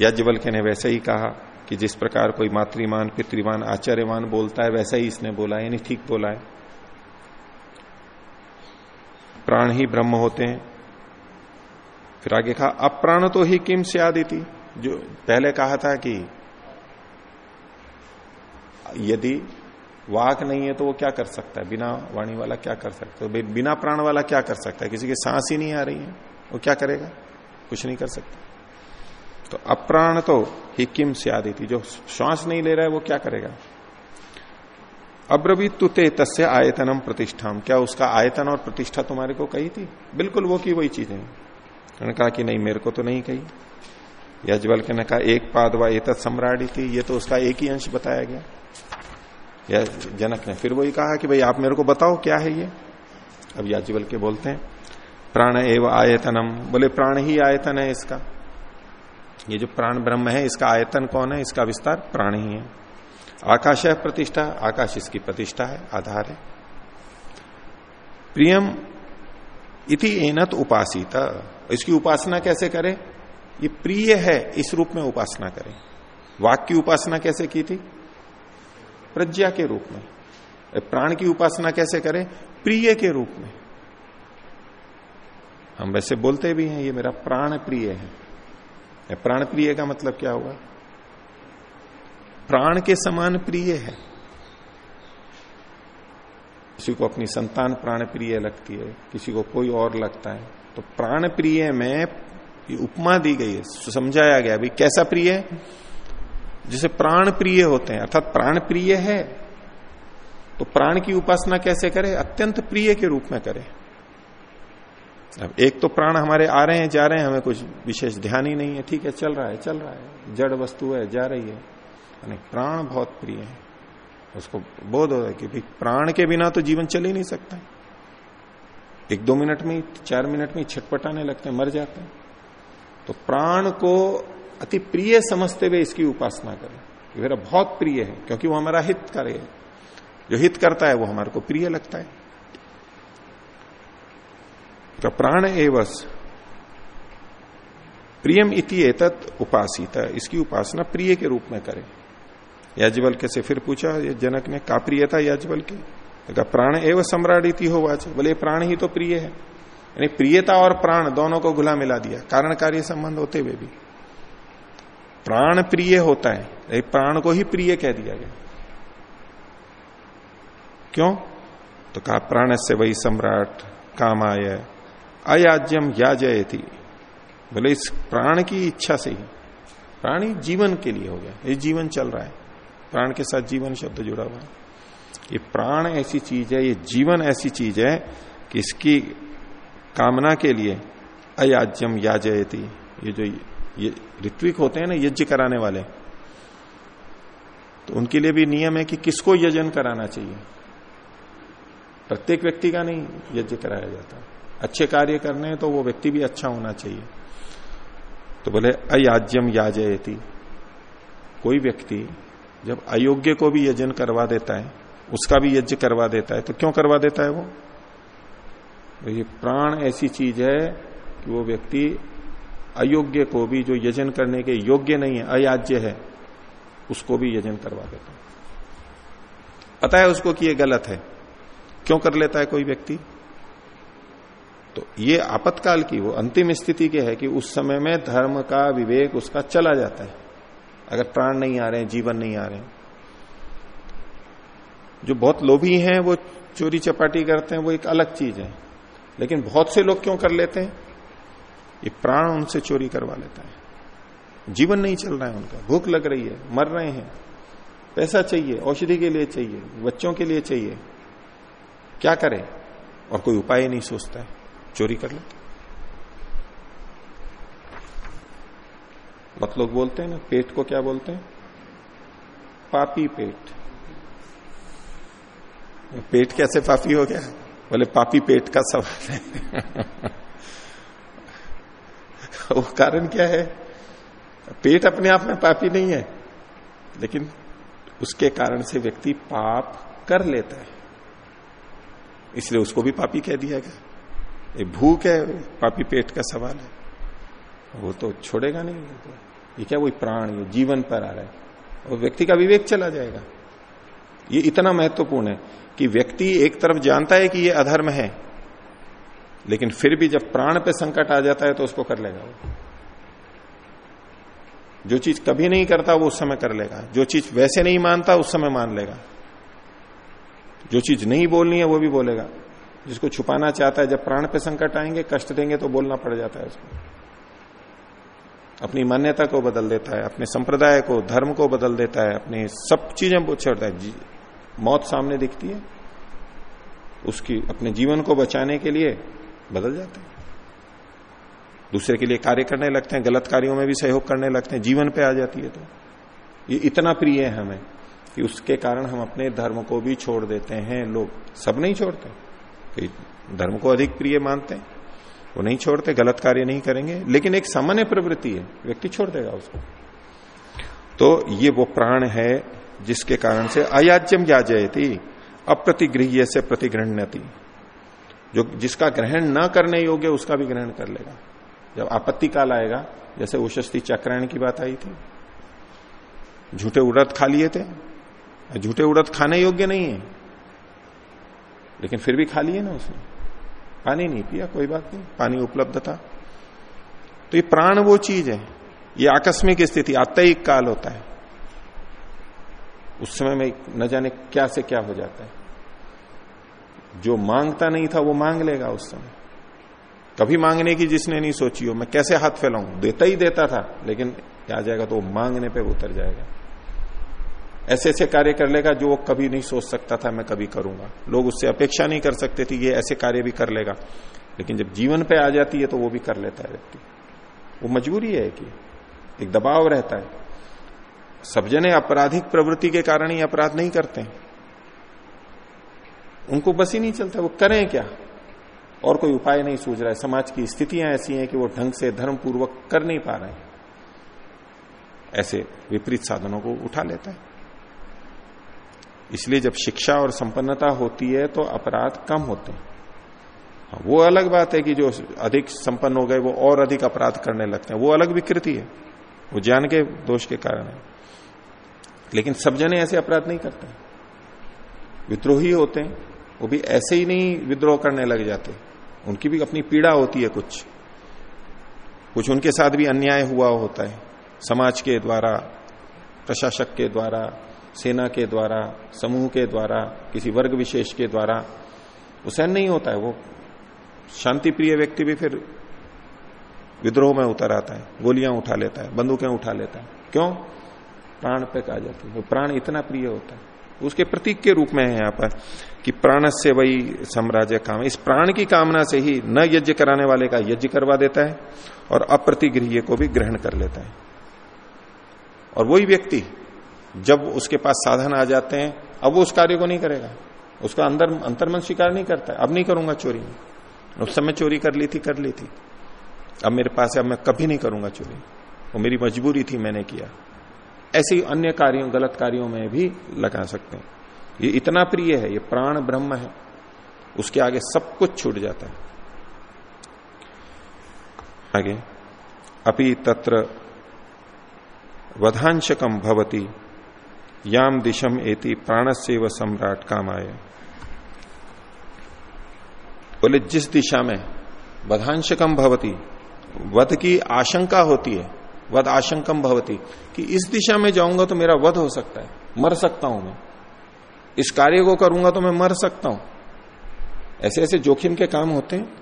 के ने वैसे ही कहा कि जिस प्रकार कोई मातृमान, पितृमान, आचार्यमान बोलता है, वैसा ही इसने बोला यानी ठीक बोला है। प्राण ही ब्रह्म होते हैं। फिर आगे कहा अप्राण तो ही किम से आदि थी? जो पहले कहा था कि यदि वाक नहीं है तो वो क्या कर सकता है? बिना वाणी वाला क्या कर सकता है? बिना प्राण वाला क्या कर सकता है? किसी की सांस ही नहीं आ रही है। वो क्या करेगा? कुछ नहीं कर सकता। तो अप्राण तो ही किम से आदि थी जो श्वास नहीं ले रहा है, वो क्या करेगा? अब्रवीत तुते तस्य आयतनम प्रतिष्ठाम। क्या उसका आयतन और प्रतिष्ठा तुम्हारे को कही थी? बिल्कुल वो की वही चीज़ें उन्होंने कहा कि नहीं, मेरे को तो नहीं कही। यजबल के ने कहा, एक पाद व एत सम्राड़ी थी ये तो उसका एक ही अंश बताया गया। या जनक ने फिर वही कहा कि भाई आप मेरे को बताओ क्या है ये? अब याजवल के बोलते हैं, प्राण एवं आयतनम। बोले, प्राण ही आयतन है इसका। ये जो प्राण ब्रह्म है, इसका आयतन कौन है? इसका विस्तार प्राण ही है। आकाश है प्रतिष्ठा, आकाश इसकी प्रतिष्ठा है, आधार है। प्रियम इति एनत उपासित। इसकी उपासना कैसे करें? ये प्रिय है, इस रूप में उपासना करें। वाक्य उपासना कैसे की थी? प्रज्ञा के रूप में। प्राण की उपासना कैसे करें? प्रिय के रूप में। हम वैसे बोलते भी हैं, ये मेरा प्राण प्रिय है। प्राण प्रिय का मतलब क्या होगा प्राण के समान प्रिय है। किसी को अपनी संतान प्राण प्रिय लगती है, किसी को कोई और लगता है तो प्राण प्रिय में ये उपमा दी गई है, समझाया गया भाई कैसा प्रिय है? जिसे प्राण प्रिय होते हैं, अर्थात प्राण प्रिय है तो प्राण की उपासना कैसे करें? अत्यंत प्रिय के रूप में करें। अब एक तो प्राण हमारे आ रहे हैं, जा रहे हैं, हमें कुछ विशेष ध्यान ही नहीं है। ठीक है, चल रहा है, चल रहा है। जड़ वस्तु है, जा रही है। प्राण बहुत प्रिय है। उसको बोध हो रहा है कि प्राण के बिना तो जीवन चल ही नहीं सकता। एक दो मिनट में चार मिनट में छटपटाने लगते हैं, मर जाते हैं। तो प्राण को अति प्रिय समझते हुए इसकी उपासना करें। ये मेरा बहुत प्रिय है, क्योंकि वो हमारा हित करे जो हित करता है, वो हमारे को प्रिय लगता है। तो प्राण एवस प्रियम इति एतत् उपासित। इसकी उपासना प्रिय के रूप में करें। याजबल के से फिर पूछा, ये जनक ने, का प्रिय था याजबल की प्राण एवं सम्राट इति हो वाच। बोले प्राण ही तो प्रिय है। यानी प्रियता और प्राण दोनों को घुला मिला दिया, कारण कार्य संबंध होते हुए भी। प्राण प्रिय होता है। प्राण को ही प्रिय कह दिया गया। क्यों? तो कहा प्राण से वही सम्राट काम आय अयाज्यम या थी बोले, इस प्राण की इच्छा से ही, प्राणी जीवन के लिए हो गया। ये जीवन चल रहा है। प्राण के साथ जीवन शब्द जुड़ा हुआ है। ये प्राण ऐसी चीज़ है, ये जीवन ऐसी चीज़ है कि इसकी कामना के लिए अयाज्यम याजयती। ये जो ये ऋत्विक होते हैं ना यज्ञ कराने वाले। तो उनके लिए भी नियम है कि किसको यजन कराना चाहिए? प्रत्येक व्यक्ति का नहीं, यज्ञ कराया जाता। अच्छे कार्य करने हैं तो वो व्यक्ति भी अच्छा होना चाहिए। तो बोले अयाज्यम याजयती। कोई व्यक्ति जब अयोग्य को भी यजन करवा देता है, उसका भी यज्ञ करवा देता है तो क्यों करवा देता है वो? तो ये प्राण ऐसी चीज़ है कि वो व्यक्ति अयोग्य को भी जो यजन करने के योग्य नहीं है, अयाज्य है, उसको भी यजन करवा देता है। पता है उसको कि ये गलत है। क्यों कर लेता है कोई व्यक्ति? तो ये आपत्काल की, वो अंतिम स्थिति के है कि उस समय में धर्म का विवेक उसका चला जाता है। अगर प्राण नहीं आ रहे हैं, जीवन नहीं आ रहे हैं। जो बहुत लोभी हैं, वो चोरी चपाटी करते हैं, वो एक अलग चीज़ है। लेकिन बहुत से लोग क्यों कर लेते हैं? ये प्राण उनसे चोरी करवा लेता है। जीवन नहीं चल रहा है उनका। भूख लग रही है, मर रहे हैं। पैसा चाहिए, औषधि के लिए चाहिए, बच्चों के लिए चाहिए। क्या करें? और कोई उपाय नहीं सोचता है। चोरी कर लेते बहुत लोग बोलते हैं ना, पेट को क्या बोलते हैं? पापी पेट। पेट कैसे पापी हो गया? बोले, पापी पेट का सवाल है। वो कारण क्या है? पेट अपने आप में पापी नहीं है, लेकिन उसके कारण से व्यक्ति पाप कर लेता है। इसलिए उसको भी पापी कह दिया गया। ये भूख है, पापी पेट का सवाल है। वो तो छोड़ेगा नहीं तो। ये क्या वही प्राण, ये जीवन पर आ रहा है? और व्यक्ति का विवेक चला जाएगा। ये इतना महत्वपूर्ण है कि व्यक्ति एक तरफ़ जानता है कि ये अधर्म है लेकिन फिर भी जब प्राण पे संकट आ जाता है तो उसको कर लेगा वो। जो चीज़ कभी नहीं करता, वो उस समय कर लेगा। जो चीज़ वैसे नहीं मानता, उस समय मान लेगा। जो चीज़ नहीं बोलनी है, वो भी बोलेगा। जिसको छुपाना चाहता है, जब प्राण पे संकट आएँगे, कष्ट देंगे तो बोलना पड़ जाता है उसको। अपनी मान्यता को बदल देता है, अपने संप्रदाय को, धर्म को बदल देता है, अपनी सब चीज़ें छोड़ता है। मौत सामने दिखती है। उसकी, अपने जीवन को बचाने के लिए बदल जाते हैं। दूसरे के लिए कार्य करने लगते हैं, गलत कार्यों में भी सहयोग करने लगते हैं, जीवन पे आ जाती है तो। ये इतना प्रिय है हमें कि उसके कारण हम अपने धर्म को भी छोड़ देते हैं। लोग सब नहीं छोड़ते कई धर्म को अधिक प्रिय मानते हैं, वो नहीं छोड़ते, गलत कार्य नहीं करेंगे। लेकिन एक सामान्य प्रवृत्ति है, व्यक्ति छोड़ देगा उसको। तो ये वो प्राण है जिसके कारण से अयाज्यम याजयती, अप्रतिगृह्य से प्रतिग्रहण्यति जो जिसका ग्रहण न करने योग्य उसका भी ग्रहण कर लेगा। जब आपत्ति काल आएगा, जैसे उशस्ती चक्रायण की बात आई थी, झूठे उड़द खा लिए थे, झूठे उड़द खाने योग्य नहीं है। लेकिन फिर भी खा लिए ना उसने। पानी नहीं पिया, कोई बात नहीं, पानी उपलब्ध था। तो ये प्राण वो चीज़ है, ये आकस्मिक स्थिति आत्मिक काल होता है। उस समय में न जाने क्या से क्या हो जाता है। जो माँगता नहीं था वो मांग लेगा उस समय। कभी मांगने की जिसने नहीं सोची हो, मैं कैसे हाथ फैलाऊं? देता ही देता था, लेकिन आ जाएगा तो मांगने पे उतर जाएगा। ऐसे ऐसे कार्य कर लेगा जो वो कभी नहीं सोच सकता था, मैं कभी करूँगा। लोग उससे अपेक्षा नहीं कर सकते थे, ये ऐसे कार्य भी कर लेगा। लेकिन जब जीवन पे आ जाती है तो वो भी कर लेता है व्यक्ति। वो मजबूरी है कि एक दबाव रहता है। सब जने आपराधिक प्रवृत्ति के कारण ही अपराध नहीं करते उनको बस ही नहीं चलता वो करें क्या? और कोई उपाय नहीं सूझ रहा है। समाज की स्थितियाँ ऐसी हैं कि वो ढंग से धर्म पूर्वक कर नहीं पा रहे हैं। ऐसे विपरीत साधनों को उठा लेता है। इसलिए जब शिक्षा और संपन्नता होती है तो अपराध कम होते हैं। हाँ, वो अलग बात है कि जो अधिक संपन्न हो गए वो और अधिक अपराध करने लगते हैं। वो अलग विकृति है। वो ज्ञान के दोष के कारण है। लेकिन सब जने ऐसे अपराध नहीं करते। विद्रोही होते हैं। वो भी ऐसे ही नहीं विद्रोह करने लग जाते। उनकी भी अपनी पीड़ा होती है कुछ। कुछ उनके साथ भी अन्याय हुआ होता है। समाज के द्वारा, प्रशासक के द्वारा, सेना के द्वारा, समूह के द्वारा, किसी वर्ग विशेष के द्वारा सहन नहीं होता है। वो शांति प्रिय व्यक्ति भी फिर विद्रोह में उतर आता है, गोलियाँ उठा लेता है, बंदूकें उठा लेता है। क्यों? प्राण पे कहा जाती है। वो प्राण इतना प्रिय होता है। उसके प्रतीक के रूप में है यहाँ पर कि प्राण से वही साम्राज्य काम इस प्राण की कामना से ही न यज्ञ कराने वाले का यज्ञ करवा देता है और अप्रतिगृह को भी ग्रहण कर लेता है। और वही व्यक्ति जब उसके पास साधन आ जाते हैं, अब वो उस कार्य को नहीं करेगा। उसका अंदर, अंतर्मन स्वीकार नहीं करता अब नहीं करूँगा चोरी उस समय चोरी कर ली थी, कर ली थी। अब मेरे पास है, अब मैं कभी नहीं करूँगा चोरी। वो मेरी मजबूरी थी, मैंने किया। ऐसे अन्य कार्यों, गलत कार्यों में भी लगा सकते हैं। ये इतना प्रिय है, ये प्राण ब्रह्म है, उसके आगे सब कुछ छूट जाता है। आगे, अपि तत्र वधांशकम भवती, याम दिशम एति प्राणस्य व सम्राट काम आए बोले, जिस दिशा में वधांशकम भवती, वध की आशंका होती है वध आशंकम भवती, कि इस दिशा में जाऊँगा तो मेरा वध हो सकता है, मर सकता हूँ मैं। इस कार्य को करूँगा तो मैं मर सकता हूँ। ऐसे ऐसे जोखिम के काम होते हैं।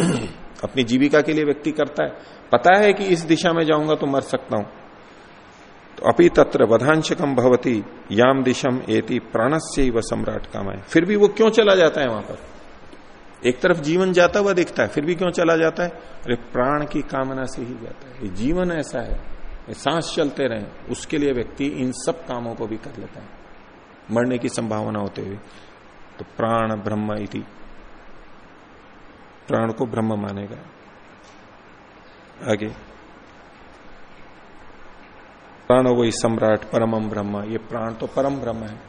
अपनी जीविका के लिए व्यक्ति करता है। पता है कि इस दिशा में जाऊँगा तो मर सकता हूँ। तो अपी तत्र वधांशकम भवती, याम दिशम एति प्राणस्य व सम्राट कामाए फिर भी वो क्यों चला जाता है वहाँ पर? एक तरफ़ जीवन जाता हुआ दिखता है, फिर भी क्यों चला जाता है? अरे, प्राण की कामना से ही जाता है। ये जीवन ऐसा है सांस चलते रहे, उसके लिए व्यक्ति इन सब कामों को भी कर लेता है। मरने की संभावना होते हुए तो प्राण ब्रह्म इति। प्राण को ब्रह्म मानेगा। आगे। प्राण वही सम्राट परमम ब्रह्म, ये प्राण तो परम ब्रह्म है।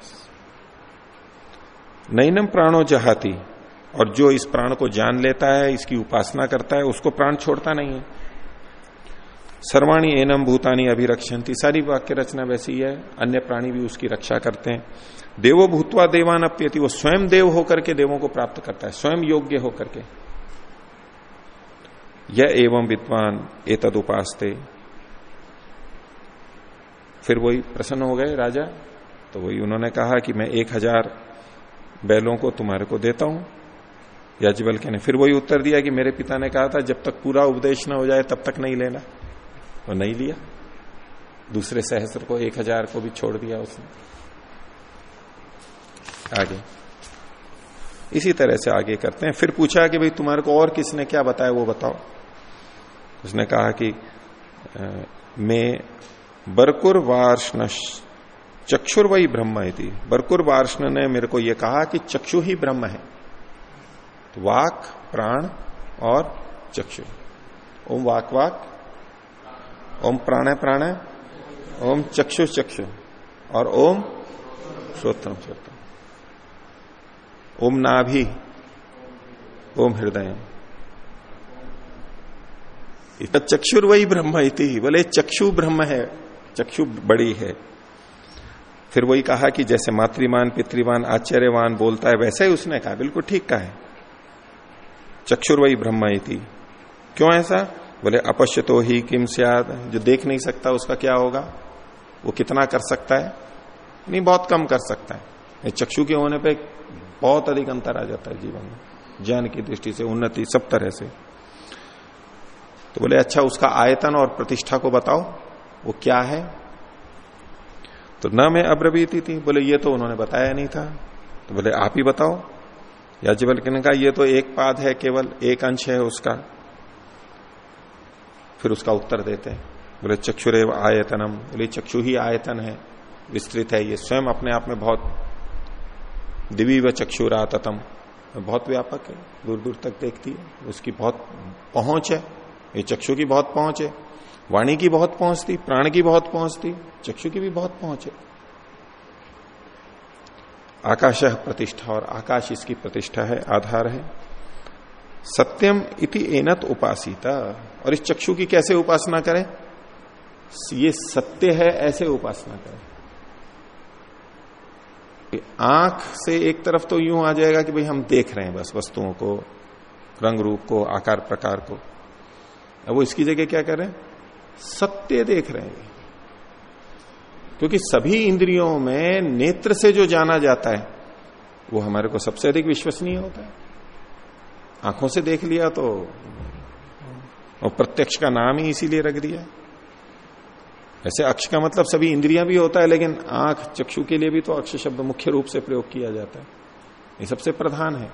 नैनम प्राणो जहाती। और जो इस प्राण को जान लेता है, इसकी उपासना करता है, उसको प्राण छोड़ता नहीं है। सर्वाणी एनम भूतानी अभिरक्षंती सारी वाक्य रचना वैसी है, अन्य प्राणी भी उसकी रक्षा करते हैं। देवो भूतवा देवान अप्यति, वो स्वयं देव होकर के देवों को प्राप्त करता है, स्वयं योग्य होकर के। यह एवं विद्वान, एतद उपासते। फिर वही प्रसन्न हो गए राजा तो वही उन्होंने कहा कि मैं एक हज़ार बैलों को तुम्हारे को देता हूँ। याजबल के ने। फिर वही उत्तर दिया कि मेरे पिता ने कहा था, जब तक पूरा उपदेश ना हो जाए तब तक नहीं लेना। वो नहीं लिया। दूसरे सहस्त्र को, एक हज़ार को भी छोड़ दिया उसने। आगे। इसी तरह से आगे करते हैं। फिर पूछा कि भाई, तुम्हारे को और किसने क्या बताया, वो बताओ। उसने कहा कि मैं बरकुर वार्षण चक्षुर वही ब्रह्म थी बरकुर वार्षण ने मेरे को यह कहा कि चक्षु ही ब्रह्म है। तो वाक, प्राण और चक्षु। ओम वाक वाक। ओम प्राण प्राण। ओम चक्षु चक्षु। और ओम श्रोत्रम श्रोत्रम ओम नाभि। ओम हृदय चक्षुर वही ब्रह्म इति। बोले, चक्षु ब्रह्म है, चक्षु बड़ी है। फिर वही कहा कि जैसे मातृमान पितृवान आश्चर्यवान बोलता है, वैसे ही उसने कहा। बिल्कुल ठीक कहा है। चक्षुर्वई ब्रह्म क्यों ऐसा? बोले अपश्य तो ही किम सियाद जो देख नहीं सकता, उसका क्या होगा? वो कितना कर सकता है? नहीं, बहुत कम कर सकता है। चक्षु के होने पे बहुत अधिक अंतर आ जाता है जीवन में। ज्ञान की दृष्टि से उन्नति सब तरह से। तो बोले अच्छा उसका आयतन और प्रतिष्ठा को बताओ, वो क्या है? तो न मैं अब्रवीती थी। बोले, ये तो उन्होंने बताया नहीं था। तो बोले, आप ही बताओ। याज्ञवल्क्य ने कहा ये तो एक पाद है केवल, एक अंश है उसका। फिर उसका उत्तर देते हैं। बोले, चक्षुरेव आयतनम। बोले, चक्षु ही आयतन है, विस्तृत है ये स्वयं अपने आप में बहुत दिवी व चक्षुरातम बहुत व्यापक है, दूर दूर तक देखती है। उसकी बहुत पहुँच है, ये चक्षु की बहुत पहुँच है। वाणी की बहुत पहुँच थी प्राण की बहुत पहुँच थी चक्षु की भी बहुत पहुँच है। आकाश प्रतिष्ठा और आकाश इसकी प्रतिष्ठा है, आधार है। सत्यम इति एनत उपासिता। और इस चक्षु की कैसे उपासना करें? ये सत्य है, ऐसे उपासना करें। आँख से एक तरफ़ तो यूँ आ जाएगा कि भाई हम देख रहे हैं बस वस्तुओं को, रंग रूप को, आकार प्रकार को। अब वो इसकी जगह क्या करें? सत्य देख रहे हैं। क्योंकि सभी इंद्रियों में नेत्र से जो जाना जाता है, वो हमारे को सबसे अधिक विश्वसनीय होता है। आँखों से देख लिया तो और प्रत्यक्ष का नाम ही इसीलिए रख दिया। ऐसे अक्ष का मतलब सभी इंद्रियाँ भी होता है, लेकिन आँख चक्षु के लिए भी तो अक्ष शब्द मुख्य रूप से प्रयोग किया जाता है। ये सबसे प्रधान है।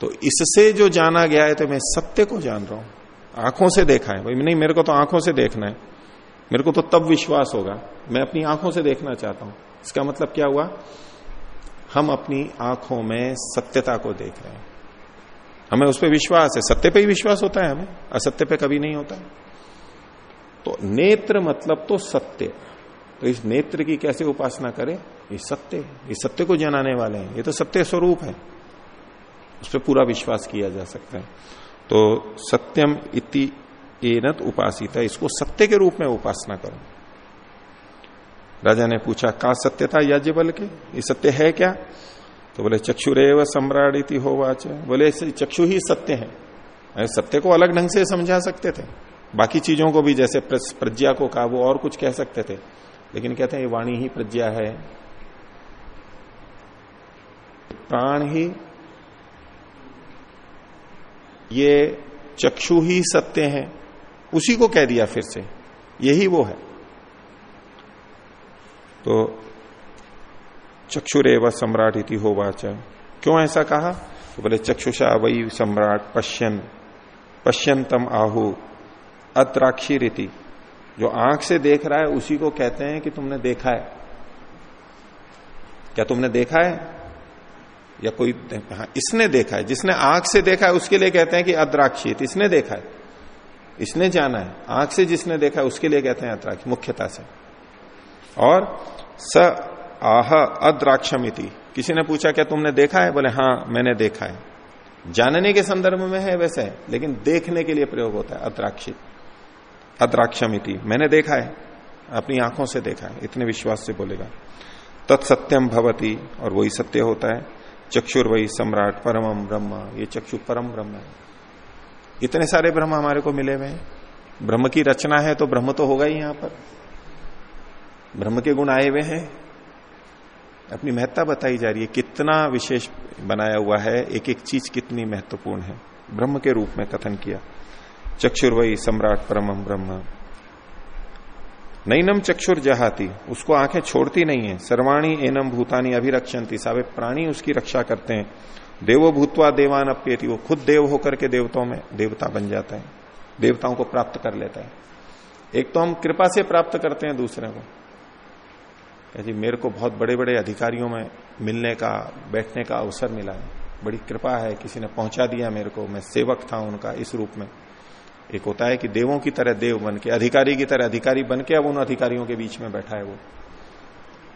तो इससे जो जाना गया है तो मैं सत्य को जान रहा हूँ। आँखों से देखा है। भाई, नहीं, मेरे को तो आँखों से देखना है। मेरे को तो तब विश्वास होगा। मैं अपनी आँखों से देखना चाहता हूँ। इसका मतलब क्या हुआ? हम अपनी आँखों में सत्यता को देख रहे हैं। हमें उस पर विश्वास है। सत्य पे ही विश्वास होता है हमें। असत्य पे कभी नहीं होता। तो नेत्र मतलब तो सत्य। तो इस नेत्र की कैसे उपासना करें? ये सत्य ये सत्य को जनाने वाले हैं। ये तो सत्य स्वरूप है। उस पर पूरा विश्वास किया जा सकता है। तो सत्यम इति एनत उपासित इसको सत्य के रूप में उपासना करो। राजा ने पूछा, का सत्यता याज्ञ बल के? ये सत्य है क्या? तो बोले, चक्षुरेव सम्राट हो वाच। बोले चक्षु ही सत्य है। सत्य को अलग ढंग से समझा सकते थे। बाकी चीज़ों को भी, जैसे प्रज्ञा को कहा, वो और कुछ कह सकते थे। लेकिन कहते हैं, ये वाणी ही प्रज्ञा है। प्राण ही, ये चक्षु ही सत्य है। उसी को कह दिया फिर से। यही वो है। तो चक्षुरेव सम्राट इति हो वाच क्यों ऐसा कहा? तो बोले, चक्षुषा वही सम्राट पश्यन। पश्यंतम आहु। अत्राक्षी रीति जो आँख से देख रहा है, उसी को कहते हैं कि तुमने देखा है। क्या तुमने देखा है? या कोई हाँ इसने देखा है। जिसने आँख से देखा है, उसके लिए कहते हैं कि अद्राक्षित इसने देखा है। इसने जाना है। आँख से जिसने देखा है उसके लिए कहते हैं अद्राक्षी मुख्यता से। और स आह अद्राक्षमिति। किसी ने पूछा, क्या तुमने देखा है? बोले हाँ मैंने देखा है। जानने के संदर्भ में है, वैसे लेकिन देखने के लिए प्रयोग होता है अद्राक्षित अद्राक्षमिति। मैंने देखा है, अपनी आँखों से देखा है, इतने विश्वास से बोलेगा। तत्सत्यम भवती, और वही सत्य होता है। चक्षुर वही सम्राट परम ब्रह्म। ये चक्षु परम ब्रह्म है। इतने सारे ब्रह्म हमारे को मिले हुए हैं। ब्रह्म की रचना है तो ब्रह्म तो होगा ही यहाँ पर। ब्रह्म के गुण आए हुए हैं। अपनी महत्ता बताई जा रही है, कितना विशेष बनाया हुआ है एक एक चीज़ कितनी महत्वपूर्ण है। ब्रह्म के रूप में कथन किया। चक्षुर्वई सम्राट परम ब्रह्म। नैनम चक्षुर जहाती, उसको आँखें छोड़ती नहीं है। सर्वाणी एनम भूतानी अभिरक्षंती सावे प्राणी उसकी रक्षा करते हैं। देवो भूतवा देवान अप्यति, वो खुद देव होकर के देवताओं में देवता बन जाता है, देवताओं को प्राप्त कर लेता है। एक तो हम कृपा से प्राप्त करते हैं दूसरे को। जी, मेरे को बहुत बड़े बड़े अधिकारियों में मिलने का, बैठने का अवसर मिला है। बड़ी कृपा है, किसी ने पहुँचा दिया मेरे को, मैं सेवक था उनका इस रूप में। एक होता है कि देवों की तरह देव बन के, अधिकारी की तरह अधिकारी बन के अब उन अधिकारियों के बीच में बैठा है वो।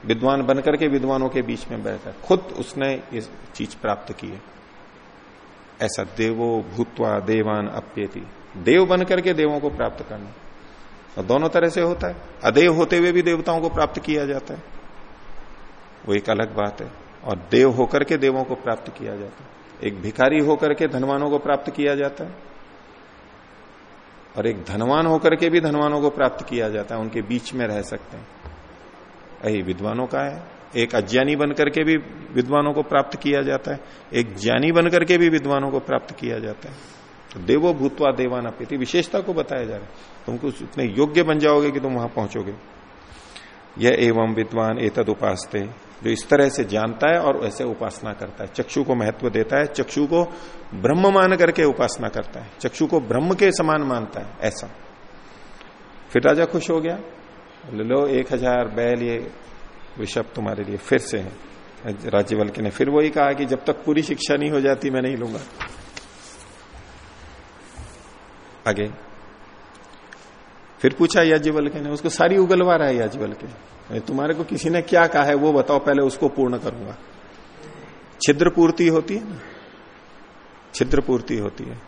विद्वान बनकर के विद्वानों के बीच में बैठा। खुद उसने ये चीज़ प्राप्त की है। ऐसा देवो भूतवा देवान अप्यति। देव बन करके देवों को प्राप्त करना। और दोनों तरह से होता है। अदेव होते हुए भी देवताओं को प्राप्त किया जाता है। वो एक अलग बात है। और देव होकर के देवों को प्राप्त किया जाता है। एक भिखारी होकर के धनवानों को प्राप्त किया जाता है। और एक धनवान होकर के भी धनवानों को प्राप्त किया जाता है। उनके बीच में रह सकते हैं। यही विद्वानों का है। एक अज्ञानी बनकर के भी विद्वानों को प्राप्त किया जाता है। एक ज्ञानी बनकर के भी विद्वानों को प्राप्त किया जाता है। तो देवो भूतवा देवान अपनी विशेषता को बताया जा रहा है। तुमको इतने योग्य बन जाओगे कि तुम वहाँ पहुंचोगे। यह एवं विद्वान एतद उपासते। जो इस तरह से जानता है और ऐसे उपासना करता है। चक्षु को महत्व देता है। चक्षु को ब्रह्म मान करके उपासना करता है। चक्षु को ब्रह्म के समान मानता है। ऐसा। फिर राजा खुश हो गया। ले लो, एक हज़ार बैल ये ऋषभ तुम्हारे लिए फिर से है। राज्यवल के ने फिर वही कहा कि जब तक पूरी शिक्षा नहीं हो जाती, मैं नहीं लूँगा। आगे। फिर पूछा याज्ञवल के ने, उसको सारी उगलवा रहा है याज्ञवल के तुम्हारे को किसी ने क्या कहा है, वो बताओ, पहले उसको पूर्ण करूँगा। छिद्र पूर्ति होती है ना? छिद्र पूर्ति होती है।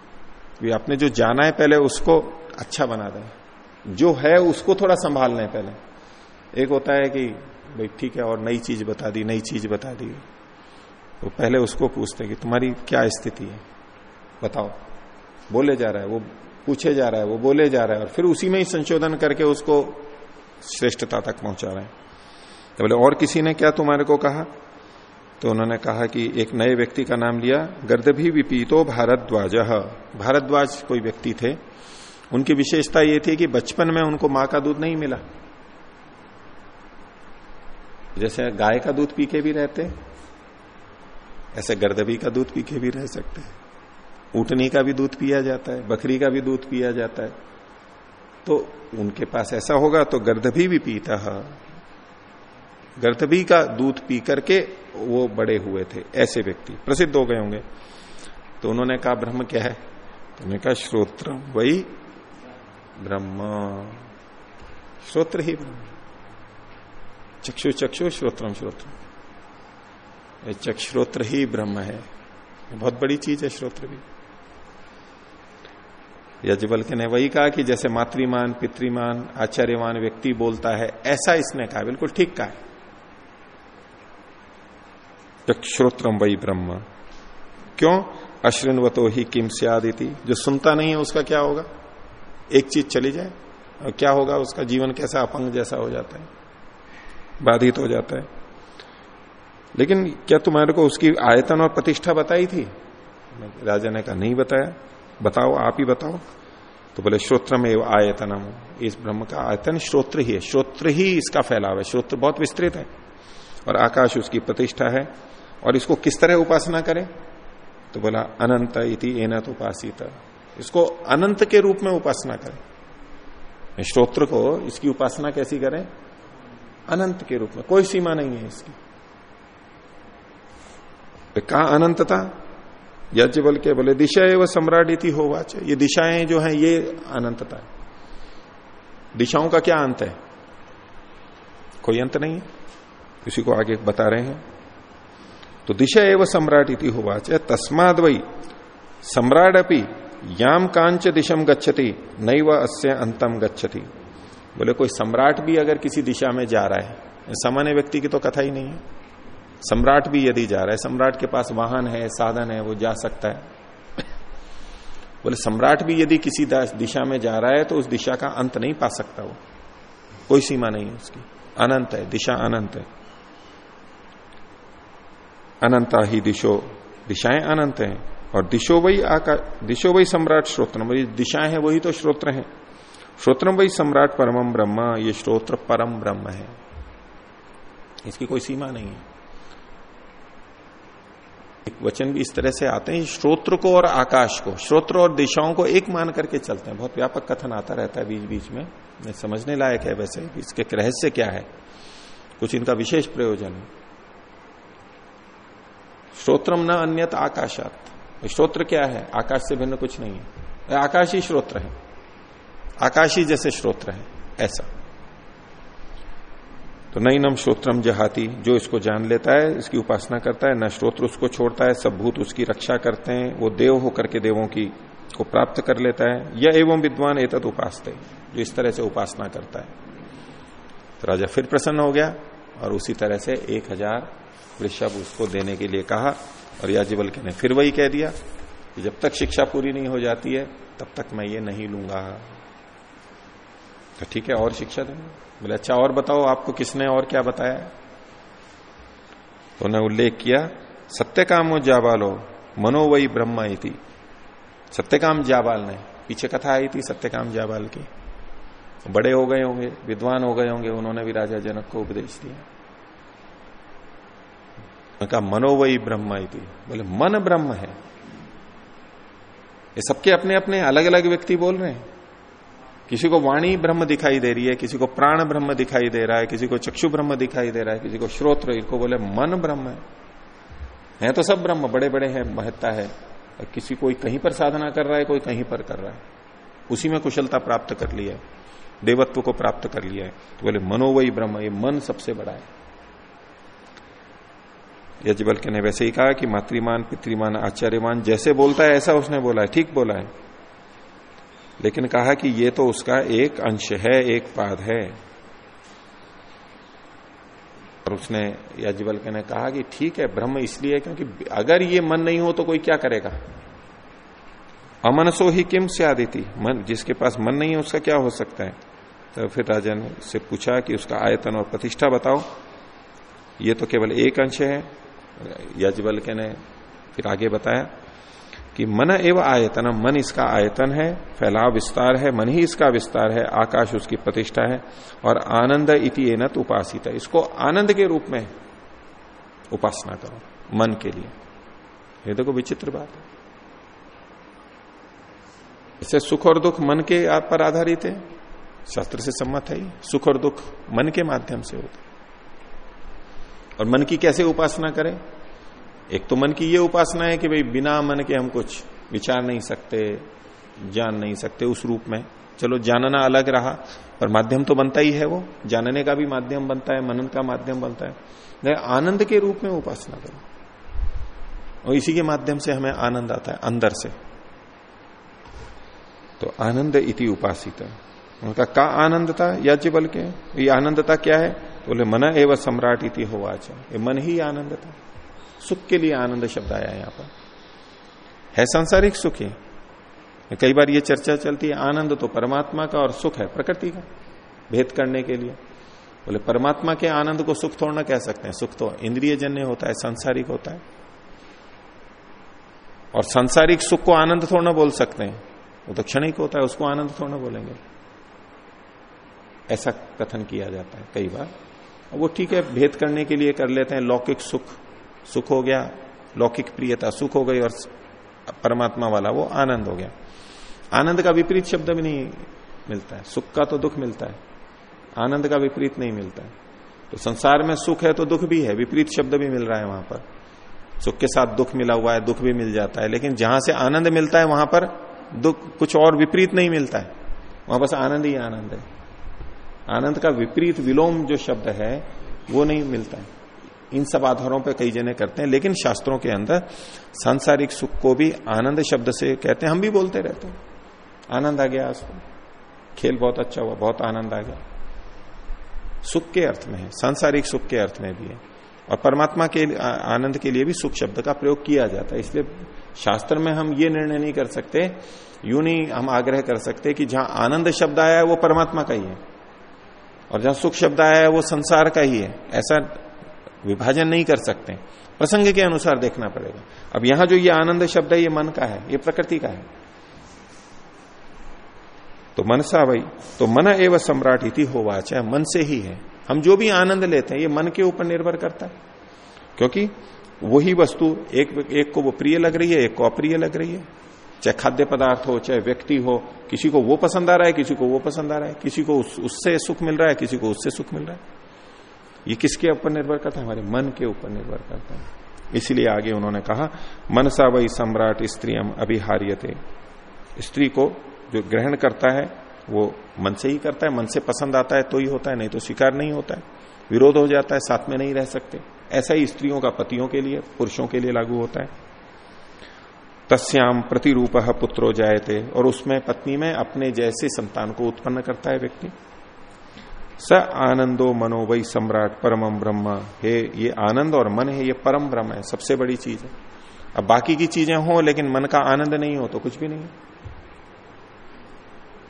भी आपने जो जाना है, पहले उसको अच्छा बना दें। जो है उसको थोड़ा संभाल लें पहले। एक होता है कि, भाई, ठीक है, और नई चीज़ बता दी, नई चीज़ बता दी। तो पहले उसको पूछते कि, तुम्हारी क्या स्थिति है? बताओ। बोले जा रहा है, वो पूछे जा रहा है, वो बोले जा रहा है, और फिर उसी में ही संशोधन करके उसको श्रेष्ठता तक पहुँचा रहे हैं। तो बोले, और किसी ने क्या तुम्हारे को कहा? तो उन्होंने कहा कि, एक नए व्यक्ति का नाम लिया, गर्दभी विपीतो भारद्वाज। भारद्वाज कोई व्यक्ति थे उनकी विशेषता ये थी कि बचपन में उनको माँ का दूध नहीं मिला। जैसे गाय का दूध पी के भी रहते ऐसे गर्दभी का दूध पी के भी रह सकते हैं। ऊटनी का भी दूध पिया जाता है, बकरी का भी दूध पिया जाता है। तो उनके पास ऐसा होगा तो गर्दभी भी पीता है। गर्दभी का दूध पी करके वो बड़े हुए थे, ऐसे व्यक्ति प्रसिद्ध हो गए होंगे। तो उन्होंने कहा, ब्रह्म क्या है? तो उन्होंने कहा श्रोत्र वही ब्रह्म। श्रोत्र ही ब्रह्म चक्षु चक्षु, श्रोत्रम श्रोत्र चक्षुत्रोत्र ही ब्रह्म है। बहुत बड़ी चीज़ है श्रोत्र भी। यजबल के ने वही कहा कि जैसे मातृमान, पितृमान आचार्यमान व्यक्ति बोलता है, ऐसा इसने कहा। बिल्कुल ठीक कहा। श्रोत्रम वही ब्रह्म। क्यों? अश्रिनवतो ही किम सियादिति। जो सुनता नहीं है, उसका क्या होगा? एक चीज़ चली जाए, और क्या होगा उसका जीवन कैसा अपंग जैसा हो जाता है, बाधित हो जाता है। लेकिन क्या तुम्हारे को उसकी आयतन और प्रतिष्ठा बताई थी? राजा ने कहा, नहीं बताया। बताओ, आप ही बताओ। तो बोले श्रोत्रम एवं आयतनम। इस ब्रह्म का आयतन श्रोत्र ही है। श्रोत्र ही इसका फैलाव है। श्रोत्र बहुत विस्तृत है। और आकाश उसकी प्रतिष्ठा है। और इसको किस तरह उपासना करें? तो बोला, अनंत इति एनत उपासित। इसको अनंत के रूप में उपासना करें। श्रोत्र को इसकी उपासना कैसी करें? अनंत के रूप में। कोई सीमा नहीं है इसकी। कहा अनंतता? यज्ञ बल के बोले दिशा एवं सम्राट इति हो वाच। ये दिशाएँ जो है, ये अनंतता है। दिशाओं का क्या अंत है? कोई अंत नहीं है। किसी को आगे बता रहे हैं। तो दिशा एवं सम्राट इति हो वाच। तस्माद वही सम्राट अपनी याम कांच दिशम गच्छति नहीं वह अस्य अंतम गच्छति। बोले, कोई सम्राट भी अगर किसी दिशा में जा रहा है, सामान्य व्यक्ति की तो कथा ही नहीं है। सम्राट भी यदि जा रहा है, सम्राट के पास वाहन है, साधन है, वो जा सकता है। बोले, सम्राट भी यदि किसी दिशा में जा रहा है तो उस दिशा का अंत नहीं पा सकता वो। कोई सीमा नहीं है उसकी। अनंत है, दिशा अनंत है। अनंता ही दिशो, दिशाएँ अनंत हैं। और दिशो वही आका दिशो वही सम्राट श्रोत्र वही दिशाएँ हैं, वही तो श्रोत्र हैं। श्रोत्रम वही सम्राट परम ब्रह्म, ये श्रोत्र परम ब्रह्म है। इसकी कोई सीमा नहीं है। एक वचन भी इस तरह से आते हैं, श्रोत्र को और आकाश को, श्रोत्र और दिशाओं को एक मान करके चलते हैं। बहुत व्यापक कथन आता रहता है बीच बीच में समझने लायक है वैसे। इसके रहस्य क्या है? कुछ इनका विशेष प्रयोजन है। श्रोत्रम न अन्यत आकाशात। श्रोत्र क्या है? आकाश से भिन्न कुछ नहीं है। आकाशी श्रोत्र है। आकाशी जैसे श्रोत्र है, ऐसा। तो नई नम श्रोत्रम जहाती, जो इसको जान लेता है, इसकी उपासना करता है, न श्रोत्र उसको छोड़ता है, सब भूत उसकी रक्षा करते हैं, वो देव होकर के देवों की, को प्राप्त कर लेता है। यह एवं विद्वान एतद उपास जो इस तरह से उपासना करता है। तो राजा फिर प्रसन्न हो गया और उसी तरह से एक हज़ार वृषभ उसको देने के लिए कहा और याजिबल के ने फिर वही कह दिया कि जब तक शिक्षा पूरी नहीं हो जाती है, तब तक मैं ये नहीं लूँगा। तो ठीक है, और शिक्षा देंगे बोले अच्छा और बताओ आपको किसने और क्या बताया? तो उन्हें उल्लेख किया, सत्य सत्यकामो जाबालो, मनो वही ब्रह्म थी सत्यकाम जाबाल ने पीछे कथा आई थी सत्यकाम जाबाल की। बड़े हो गए होंगे, विद्वान हो गए होंगे, उन्होंने भी राजा जनक को उपदेश दिया। कहा, मनो वही ब्रह्म बोले, मन ब्रह्म है। ये सबके अपने अपने अलग अलग व्यक्ति बोल रहे हैं। किसी को वाणी ब्रह्म दिखाई दे रही है, किसी को प्राण ब्रह्म दिखाई दे रहा है, किसी को चक्षु ब्रह्म दिखाई दे रहा है, किसी को श्रोत्र, इनको बोले, मन ब्रह्म है। है तो सब ब्रह्म बड़े बड़े हैं, महत्ता है। और किसी कोई कहीं पर साधना कर रहा है, कोई कहीं पर कर रहा है। उसी में कुशलता प्राप्त कर लिया है। देवत्व को प्राप्त कर लिया है। तो बोले मनोवई ब्रह्म, ये मन सबसे बड़ा है। यजबल के ने वैसे ही कहा कि मातृमान, पितृमान, आचार्यमान, जैसे बोलता है, ऐसा उसने बोला है, ठीक बोला है। लेकिन कहा कि ये तो उसका एक अंश है, एक पाद है। और उसने यजबल के ने कहा कि ठीक है, ब्रह्म इसलिए क्योंकि अगर ये मन नहीं हो तो कोई क्या करेगा? अमनसो ही किम से आदिति मन, जिसके पास मन नहीं है, उसका क्या हो सकता है? तो फिर राजा ने से पूछा कि उसका आयतन और प्रतिष्ठा बताओ। ये तो केवल एक अंश है। यजबल के ने फिर आगे बताया कि मन एवं आयतन, मन इसका आयतन है, फैलाव विस्तार है, मन ही इसका विस्तार है, आकाश उसकी प्रतिष्ठा है, और आनंद इति एनत उपासित है। इसको आनंद के रूप में उपासना करो, मन के लिए। ये देखो विचित्र बात है। इसे सुख और दुख मन के पर आधारित है, शास्त्र से सम्मत है सुख और दुख मन के माध्यम से होते और मन की कैसे उपासना करें? एक तो मन की ये उपासना है कि भाई बिना मन के हम कुछ विचार नहीं सकते, जान नहीं सकते उस रूप में। चलो, जानना अलग रहा, पर माध्यम तो बनता ही है वो। जानने का भी माध्यम बनता है, मनन का माध्यम बनता है। आनंद के रूप में उपासना करो। और इसी के माध्यम से हमें आनंद आता है, अंदर से। तो आनंद इति उपासित उनका का आनंद था याज्ञ बल के? ये आनंदता क्या है? बोले, मन एवं सम्राट इति हो ये मन ही आनंद था। सुख के लिए आनंद शब्द आया यहाँ पर। है सांसारिक सुख। ही कई बार ये चर्चा चलती है, आनंद तो परमात्मा का और सुख है, प्रकृति का, भेद करने के लिए। बोले, परमात्मा के आनंद को सुख थोड़ा कह सकते हैं। सुख तो इंद्रिय जन्य होता है, सांसारिक होता है। और सांसारिक सुख को आनंद थोड़ा बोल सकते हैं। वो तो क्षणिक होता है, उसको आनंद थोड़ा बोलेंगे। ऐसा कथन किया जाता है कई बार। वो ठीक है, भेद करने के लिए कर लेते हैं। लौकिक सुख सुख हो गया, लौकिक प्रियता सुख हो गई और परमात्मा वाला वो आनंद हो गया। आनंद का विपरीत शब्द भी नहीं मिलता है। सुख का तो दुख मिलता है। आनंद का विपरीत नहीं मिलता है। तो संसार में सुख है तो दुख भी है। विपरीत शब्द भी मिल रहा है वहाँ पर। सुख के साथ दुख मिला हुआ है, दुख भी मिल जाता है। लेकिन जहाँ से आनंद मिलता है, वहाँ पर दुख कुछ और विपरीत नहीं मिलता है। वहाँ बस आनंद ही आनंद है। आनंद का विपरीत विलोम जो शब्द है, वो नहीं मिलता है। इन सब आधारों पर कई जने करते हैं, लेकिन शास्त्रों के अंदर सांसारिक सुख को भी आनंद शब्द से कहते हैं। हम भी बोलते रहते हैं। आनंद आ गया आज तो खेल बहुत अच्छा हुआ, बहुत आनंद आ गया। सुख के अर्थ में है, सांसारिक सुख के अर्थ में भी है। और परमात्मा के आनंद के लिए भी सुख शब्द का प्रयोग किया जाता है। इसलिए शास्त्र में हम ये निर्णय नहीं कर सकते, यू नहीं हम आग्रह कर सकते कि जहाँ आनंद शब्द आया है, वो परमात्मा का ही है। और जहाँ सुख शब्द आया है, वो संसार का ही है। ऐसा विभाजन नहीं कर सकते। प्रसंग के अनुसार देखना पड़ेगा। अब यहाँ जो ये आनंद शब्द है, ये मन का है, ये प्रकृति का है। तो मनसा भाई तो मन एवं सम्राट इति हो वाचा मन से ही है। हम जो भी आनंद लेते हैं, ये मन के ऊपर निर्भर करता है। क्योंकि वही वस्तु एक एक को वो प्रिय लग रही है, एक को अप्रिय लग रही है। चाहे खाद्य पदार्थ हो चाहे व्यक्ति हो किसी को वो पसंद आ रहा है किसी को वो पसंद आ रहा है किसी को उस, उससे सुख मिल रहा है किसी को उससे सुख मिल रहा है। ये किसके ऊपर निर्भर करता है? हमारे मन के ऊपर निर्भर करता है। इसीलिए आगे उन्होंने कहा मनसा वही सम्राट स्त्रियम अभिहार्यते। स्त्री को जो ग्रहण करता है वो मन से ही करता है मन से पसंद आता है तो ही होता है नहीं तो स्वीकार नहीं होता है। विरोध हो जाता है साथ में नहीं रह सकते। ऐसा ही स्त्रियों का पतियों के लिए पुरुषों के लिए लागू होता है। तस्याम प्रतिरूप पुत्रो जायते, और उसमें पत्नी में अपने जैसे संतान को उत्पन्न करता है व्यक्ति। स आनंदो मनो वही सम्राट परम ब्रह्म। हे, ये आनंद और मन है, ये परम ब्रह्म है, सबसे बड़ी चीज़ है। अब बाकी की चीज़ें हो, लेकिन मन का आनंद नहीं हो तो कुछ भी नहीं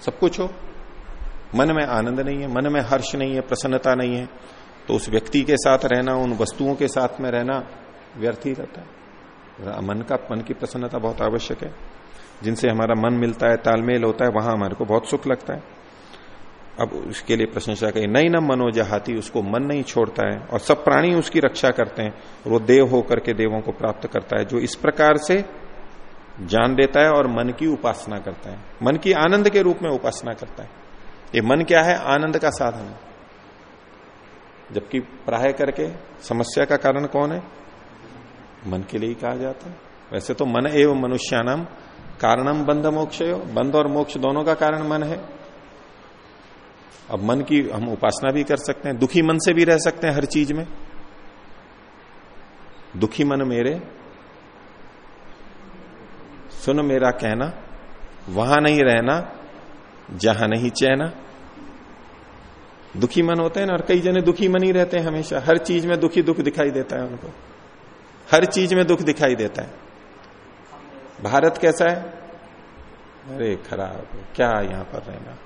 सब कुछ हो। मन में आनंद नहीं है, मन में हर्ष नहीं है, प्रसन्नता नहीं है तो उस व्यक्ति के साथ रहना, उन वस्तुओं के साथ में रहना व्यर्थ ही रहता है। मन का, मन की प्रसन्नता बहुत आवश्यक है। जिनसे हमारा मन मिलता है, तालमेल होता है, वहाँ हमारे को बहुत सुख लगता है। अब उसके लिए प्रशंसा कही नई न मनोजहाती, उसको मन नहीं छोड़ता है, और सब प्राणी उसकी रक्षा करते हैं वो देव होकर के देवों को प्राप्त करता है, जो इस प्रकार से जान देता है और मन की उपासना करता है। मन की आनंद के रूप में उपासना करता है। ये मन क्या है? आनंद का साधन जबकि प्राय करके समस्या का कारण कौन है? मन के लिए ही कहा जाता है। वैसे तो मन एवं मनुष्यानम कारणम बंध मोक्ष बंध और मोक्ष दोनों का कारण मन है। अब मन की हम उपासना भी कर सकते हैं, दुखी मन से भी रह सकते हैं हर चीज़ में। दुखी मन मेरे, सुन मेरा कहना, वहाँ नहीं रहना, जहाँ नहीं चहना दुखी मन होते हैं ना, और कई जने दुखी मन ही रहते हैं हमेशा। हर चीज़ में दुखी दुख दिखाई देता है उनको। हर चीज़ में दुख दिखाई देता है। भारत कैसा है? अरे खराब, क्या यहाँ पर रहना?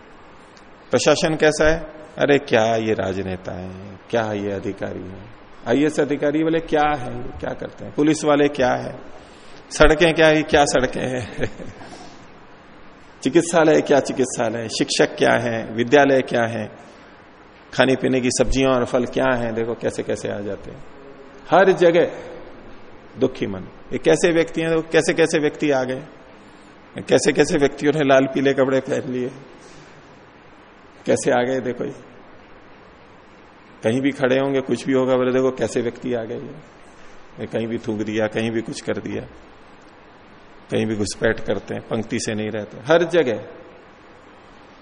प्रशासन कैसा है? अरे क्या ये राजनेता है? क्या ये अधिकारी है? आईएएस अधिकारी वाले क्या है? क्या करते हैं? पुलिस वाले क्या है? सड़कें क्या है? क्या सड़कें हैं? चिकित्सालय क्या चिकित्सालय? शिक्षक क्या है? विद्यालय क्या है? खाने पीने की सब्ज़ियाँ और फल क्या हैं? देखो कैसे कैसे आ जाते हैं। हर जगह दुखी मन। ये कैसे व्यक्ति हैं? कैसे कैसे व्यक्ति आ गए? कैसे कैसे व्यक्तियों ने लाल पीले कपड़े पहन लिए? कैसे आ गए? देखो ये कहीं भी खड़े होंगे, कुछ भी होगा, बोले देखो कैसे व्यक्ति आ गए कहीं भी थूक दिया, कहीं भी कुछ कर दिया। कहीं भी घुसपैठ करते हैं, पंक्ति से नहीं रहते। हर जगह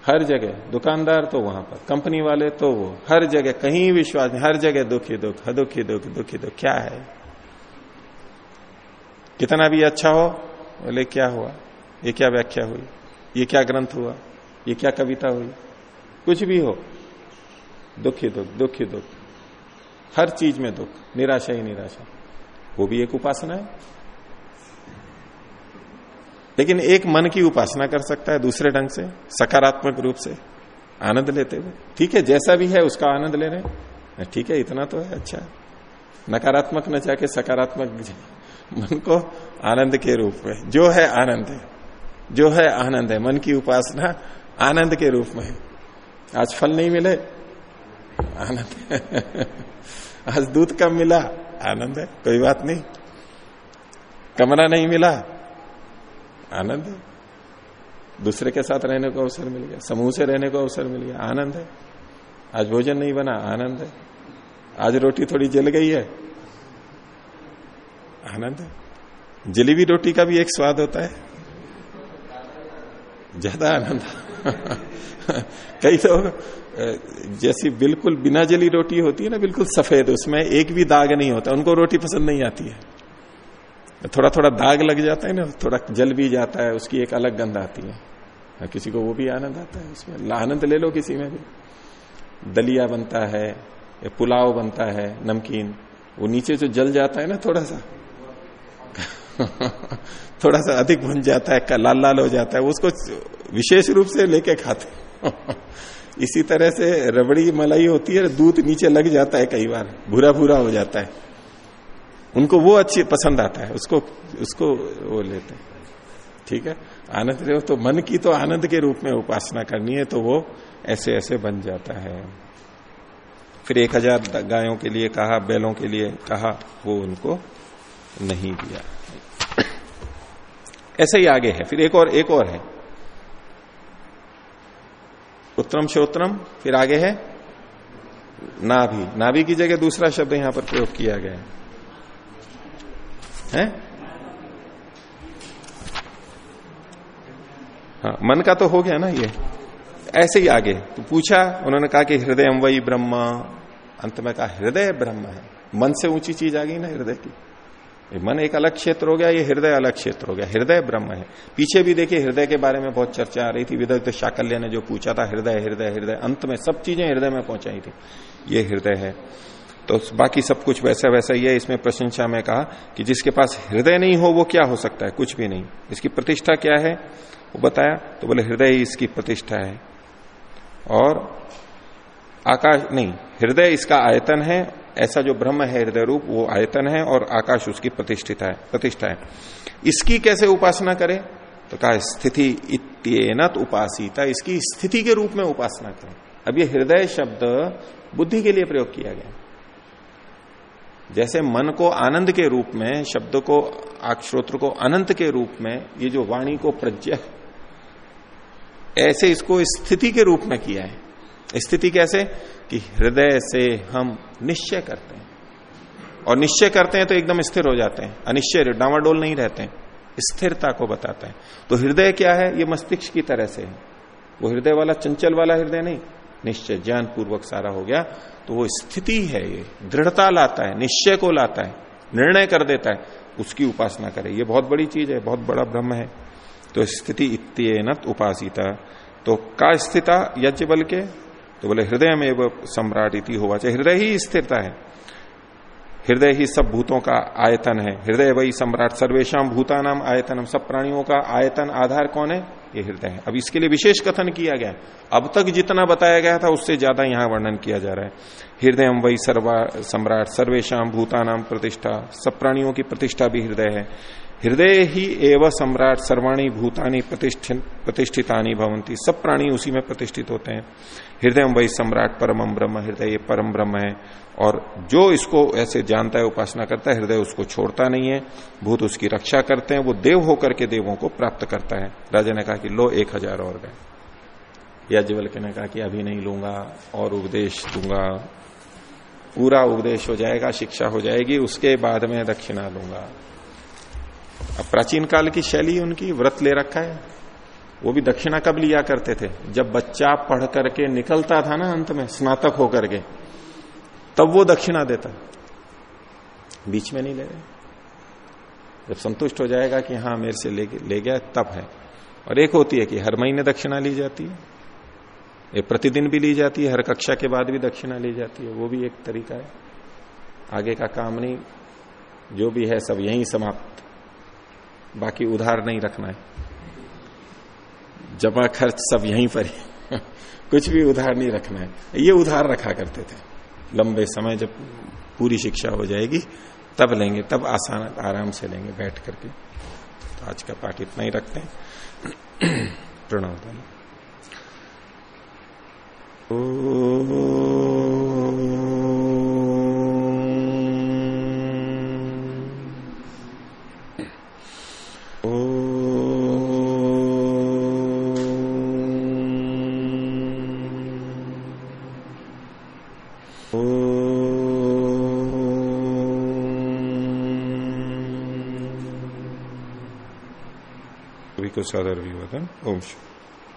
हर जगह, दुकानदार तो वहाँ पर, कंपनी वाले तो वो। हर जगह, कहीं विश्वास नहीं, हर जगह दुखी दुख दुखी दुख दुखी दुख। क्या है? कितना भी अच्छा हो, बोले, क्या हुआ? ये क्या व्याख्या हुई? ये क्या ग्रंथ हुआ? ये क्या कविता हुई? कुछ भी हो, दुखी दुख दुखी दुख। हर चीज़ में दुख, निराशा ही निराशा। वो भी एक उपासना है। लेकिन एक मन की उपासना कर सकता है दूसरे ढंग से, सकारात्मक रूप से, आनंद लेते हुए। ठीक है, जैसा भी है उसका आनंद ले रहे ठीक है, इतना तो है अच्छा। नकारात्मक न जाके सकारात्मक मन को आनंद के रूप में। जो है आनंद है। जो है आनंद है। मन की उपासना आनंद के रूप में है। आज फल नहीं मिले। आनंद आज दूध कम मिला। आनंद है। कोई बात नहीं। कमरा नहीं मिला। आनंद है। दूसरे के साथ रहने को अवसर मिल गया। समूह से रहने को अवसर मिल गया। आनंद है। आज भोजन नहीं बना। आनंद है। आज रोटी थोड़ी जल गई है। आनंद जलेबी रोटी का भी एक स्वाद होता है। ज़्यादा आनंद। कई लोग जैसी बिल्कुल बिना जली रोटी होती है ना बिल्कुल सफ़ेद उसमें एक भी दाग नहीं होता उनको रोटी पसंद नहीं आती है। थोड़ा थोड़ा दाग लग जाता है ना थोड़ा जल भी जाता है उसकी एक अलग गंध आती हाँ, किसी को वो भी आनंद आता है उसमें। आनंद ले लो किसी में भी। दलिया बनता है पुलाव बनता है नमकीन वो नीचे जो जल जाता है ना थोड़ा सा थोड़ा सा अधिक भुन जाता है लाल लाल हो जाता है, उसको विशेष रूप से लेके खाते इसी तरह से रबड़ी मलाई होती है, दूध नीचे लग जाता है कई बार, भूरा भूरा हो जाता है। उनको वो अच्छी पसंद आता है, उसको उसको वो लेते हैं। ठीक है? आनंद रहे तो मन की तो आनंद के रूप में उपासना करनी है तो वो ऐसे ऐसे बन जाता है। फिर एक हज़ार गायों के लिए कहा, बैलों के लिए कहा, वो उनको नहीं दिया। ऐसे ही आगे है, फिर एक और एक और है। उत्तरम श्रोत्रम, फिर आगे है। नाभि नाभि की जगह दूसरा शब्द यहाँ पर प्रयोग किया गया है। है? हाँ मन का तो हो गया ना ये। ऐसे ही आगे तो पूछा, उन्होंने कहा कि हृदय वही ब्रह्म। अंत में कहा, हृदय ब्रह्म है। मन से ऊँची चीज़ आ गई ना हृदय की। मन एक अलग क्षेत्र हो गया, ये हृदय अलग क्षेत्र हो गया। हृदय ब्रह्म है। पीछे भी देखिए, हृदय के बारे में बहुत चर्चा आ रही थी। विदग्ध शाकल्य ने जो पूछा था, हृदय हृदय हृदय, अंत में सब चीज़ें हृदय में पहुंचाई थी। ये हृदय है। तो बाकी सब कुछ वैसा वैसा ही है। इसमें प्रशंसा में कहा कि जिसके पास हृदय नहीं हो, वो क्या हो सकता है? कुछ भी नहीं। इसकी प्रतिष्ठा क्या है? वो बताया तो बोले, हृदय ही इसकी प्रतिष्ठा है। और आकाश, नहीं, हृदय इसका आयतन है ऐसा जो ब्रह्म है, हृदय रूप, वो आयतन है और आकाश उसकी प्रतिष्ठिता है, प्रतिष्ठा है। इसकी कैसे उपासना करें? तो कहा, स्थिति इत्येनत उपासिता, इसकी स्थिति के रूप में उपासना करें। अब ये हृदय शब्द बुद्धि के लिए प्रयोग किया गया। जैसे मन को आनंद के रूप में, शब्द को आक्षोत्र को अनंत के रूप में, ये जो वाणी को प्रज्ञ ऐसे इसको स्थिति के रूप में किया है। स्थिति कैसे? कि हृदय से हम निश्चय करते हैं। और निश्चय करते हैं तो एकदम स्थिर हो जाते हैं। अनिश्चय डावाडोल नहीं रहते। हैं स्थिरता को बताता है। तो हृदय क्या है? ये मस्तिष्क की तरह से है। वो हृदय वाला चंचल वाला हृदय नहीं। निश्चय ज्ञान पूर्वक सारा हो गया। तो वो स्थिति है ये। दृढ़ता लाता है, निश्चय को लाता है। निर्णय कर देता है। उसकी उपासना करे। ये बहुत बड़ी चीज़ है, बहुत बड़ा ब्रह्म है। तो स्थिति इत्यनत उपासिता। तो का स्थिता यज्ञ बल के तो बोले, हृदय में वो सम्राट इति हुआ। चाहे हृदय ही स्थिरता है। हृदय ही सब भूतों का आयतन है। हृदय वही सम्राट सर्वेशम भूतानाम आयतनम। सब प्राणियों का आयतन आधार कौन है? ये हृदय है। अब इसके लिए विशेष कथन किया गया। अब तक जितना बताया गया था, उससे ज़्यादा यहाँ वर्णन किया जा रहा है। हृदय वही सर्वा, सम्राट सर्वेशम भूतानाम प्रतिष्ठा। सब प्राणियों की प्रतिष्ठा भी हृदय है। हृदय ही एवं सम्राट सर्वाणी भूतानी प्रतिष्ठित प्रतिष्ठितानी भवंती सब प्राणी उसी में प्रतिष्ठित होते हैं। हृदय वही सम्राट, परम ब्रह्म, हृदय ये परम ब्रह्म है। और जो इसको ऐसे जानता है, उपासना करता है, हृदय उसको छोड़ता नहीं है। भूत उसकी रक्षा करते हैं। वो देव होकर के देवों को प्राप्त करता है। राजा ने कहा कि लो एक हज़ार और गए। याज्ञवल के ने कहा कि अभी नहीं लूँगा, और उपदेश दूँगा। पूरा उपदेश हो जाएगा, शिक्षा हो जाएगी, उसके बाद में दक्षिणा लूँगा अब प्राचीन काल की शैली उनकी व्रत ले रखा है। वो भी दक्षिणा कब लिया करते थे? जब बच्चा पढ़ करके निकलता था ना अंत में स्नातक होकर के तब वो दक्षिणा देता। बीच में नहीं ले रहे। जब संतुष्ट हो जाएगा कि हाँ मेरे से ले, ले गया तब है। और एक होती है कि हर महीने दक्षिणा ली जाती है। ये प्रतिदिन भी ली जाती है हर कक्षा के बाद भी दक्षिणा ली जाती है। वो भी एक तरीका है। आगे का काम नहीं। जो भी है सब यहीं समाप्त। बाकी उधार नहीं रखना है। जमा खर्च सब यहीं पर ही। कुछ भी उधार नहीं रखना है। ये उधार रखा करते थे। लंबे समय जब पूरी शिक्षा हो जाएगी, तब लेंगे, तब आसान, आराम से लेंगे बैठ करके। तो आज का पाठ इतना ही रखते हैं। प्रणव को सादर विवदन ओम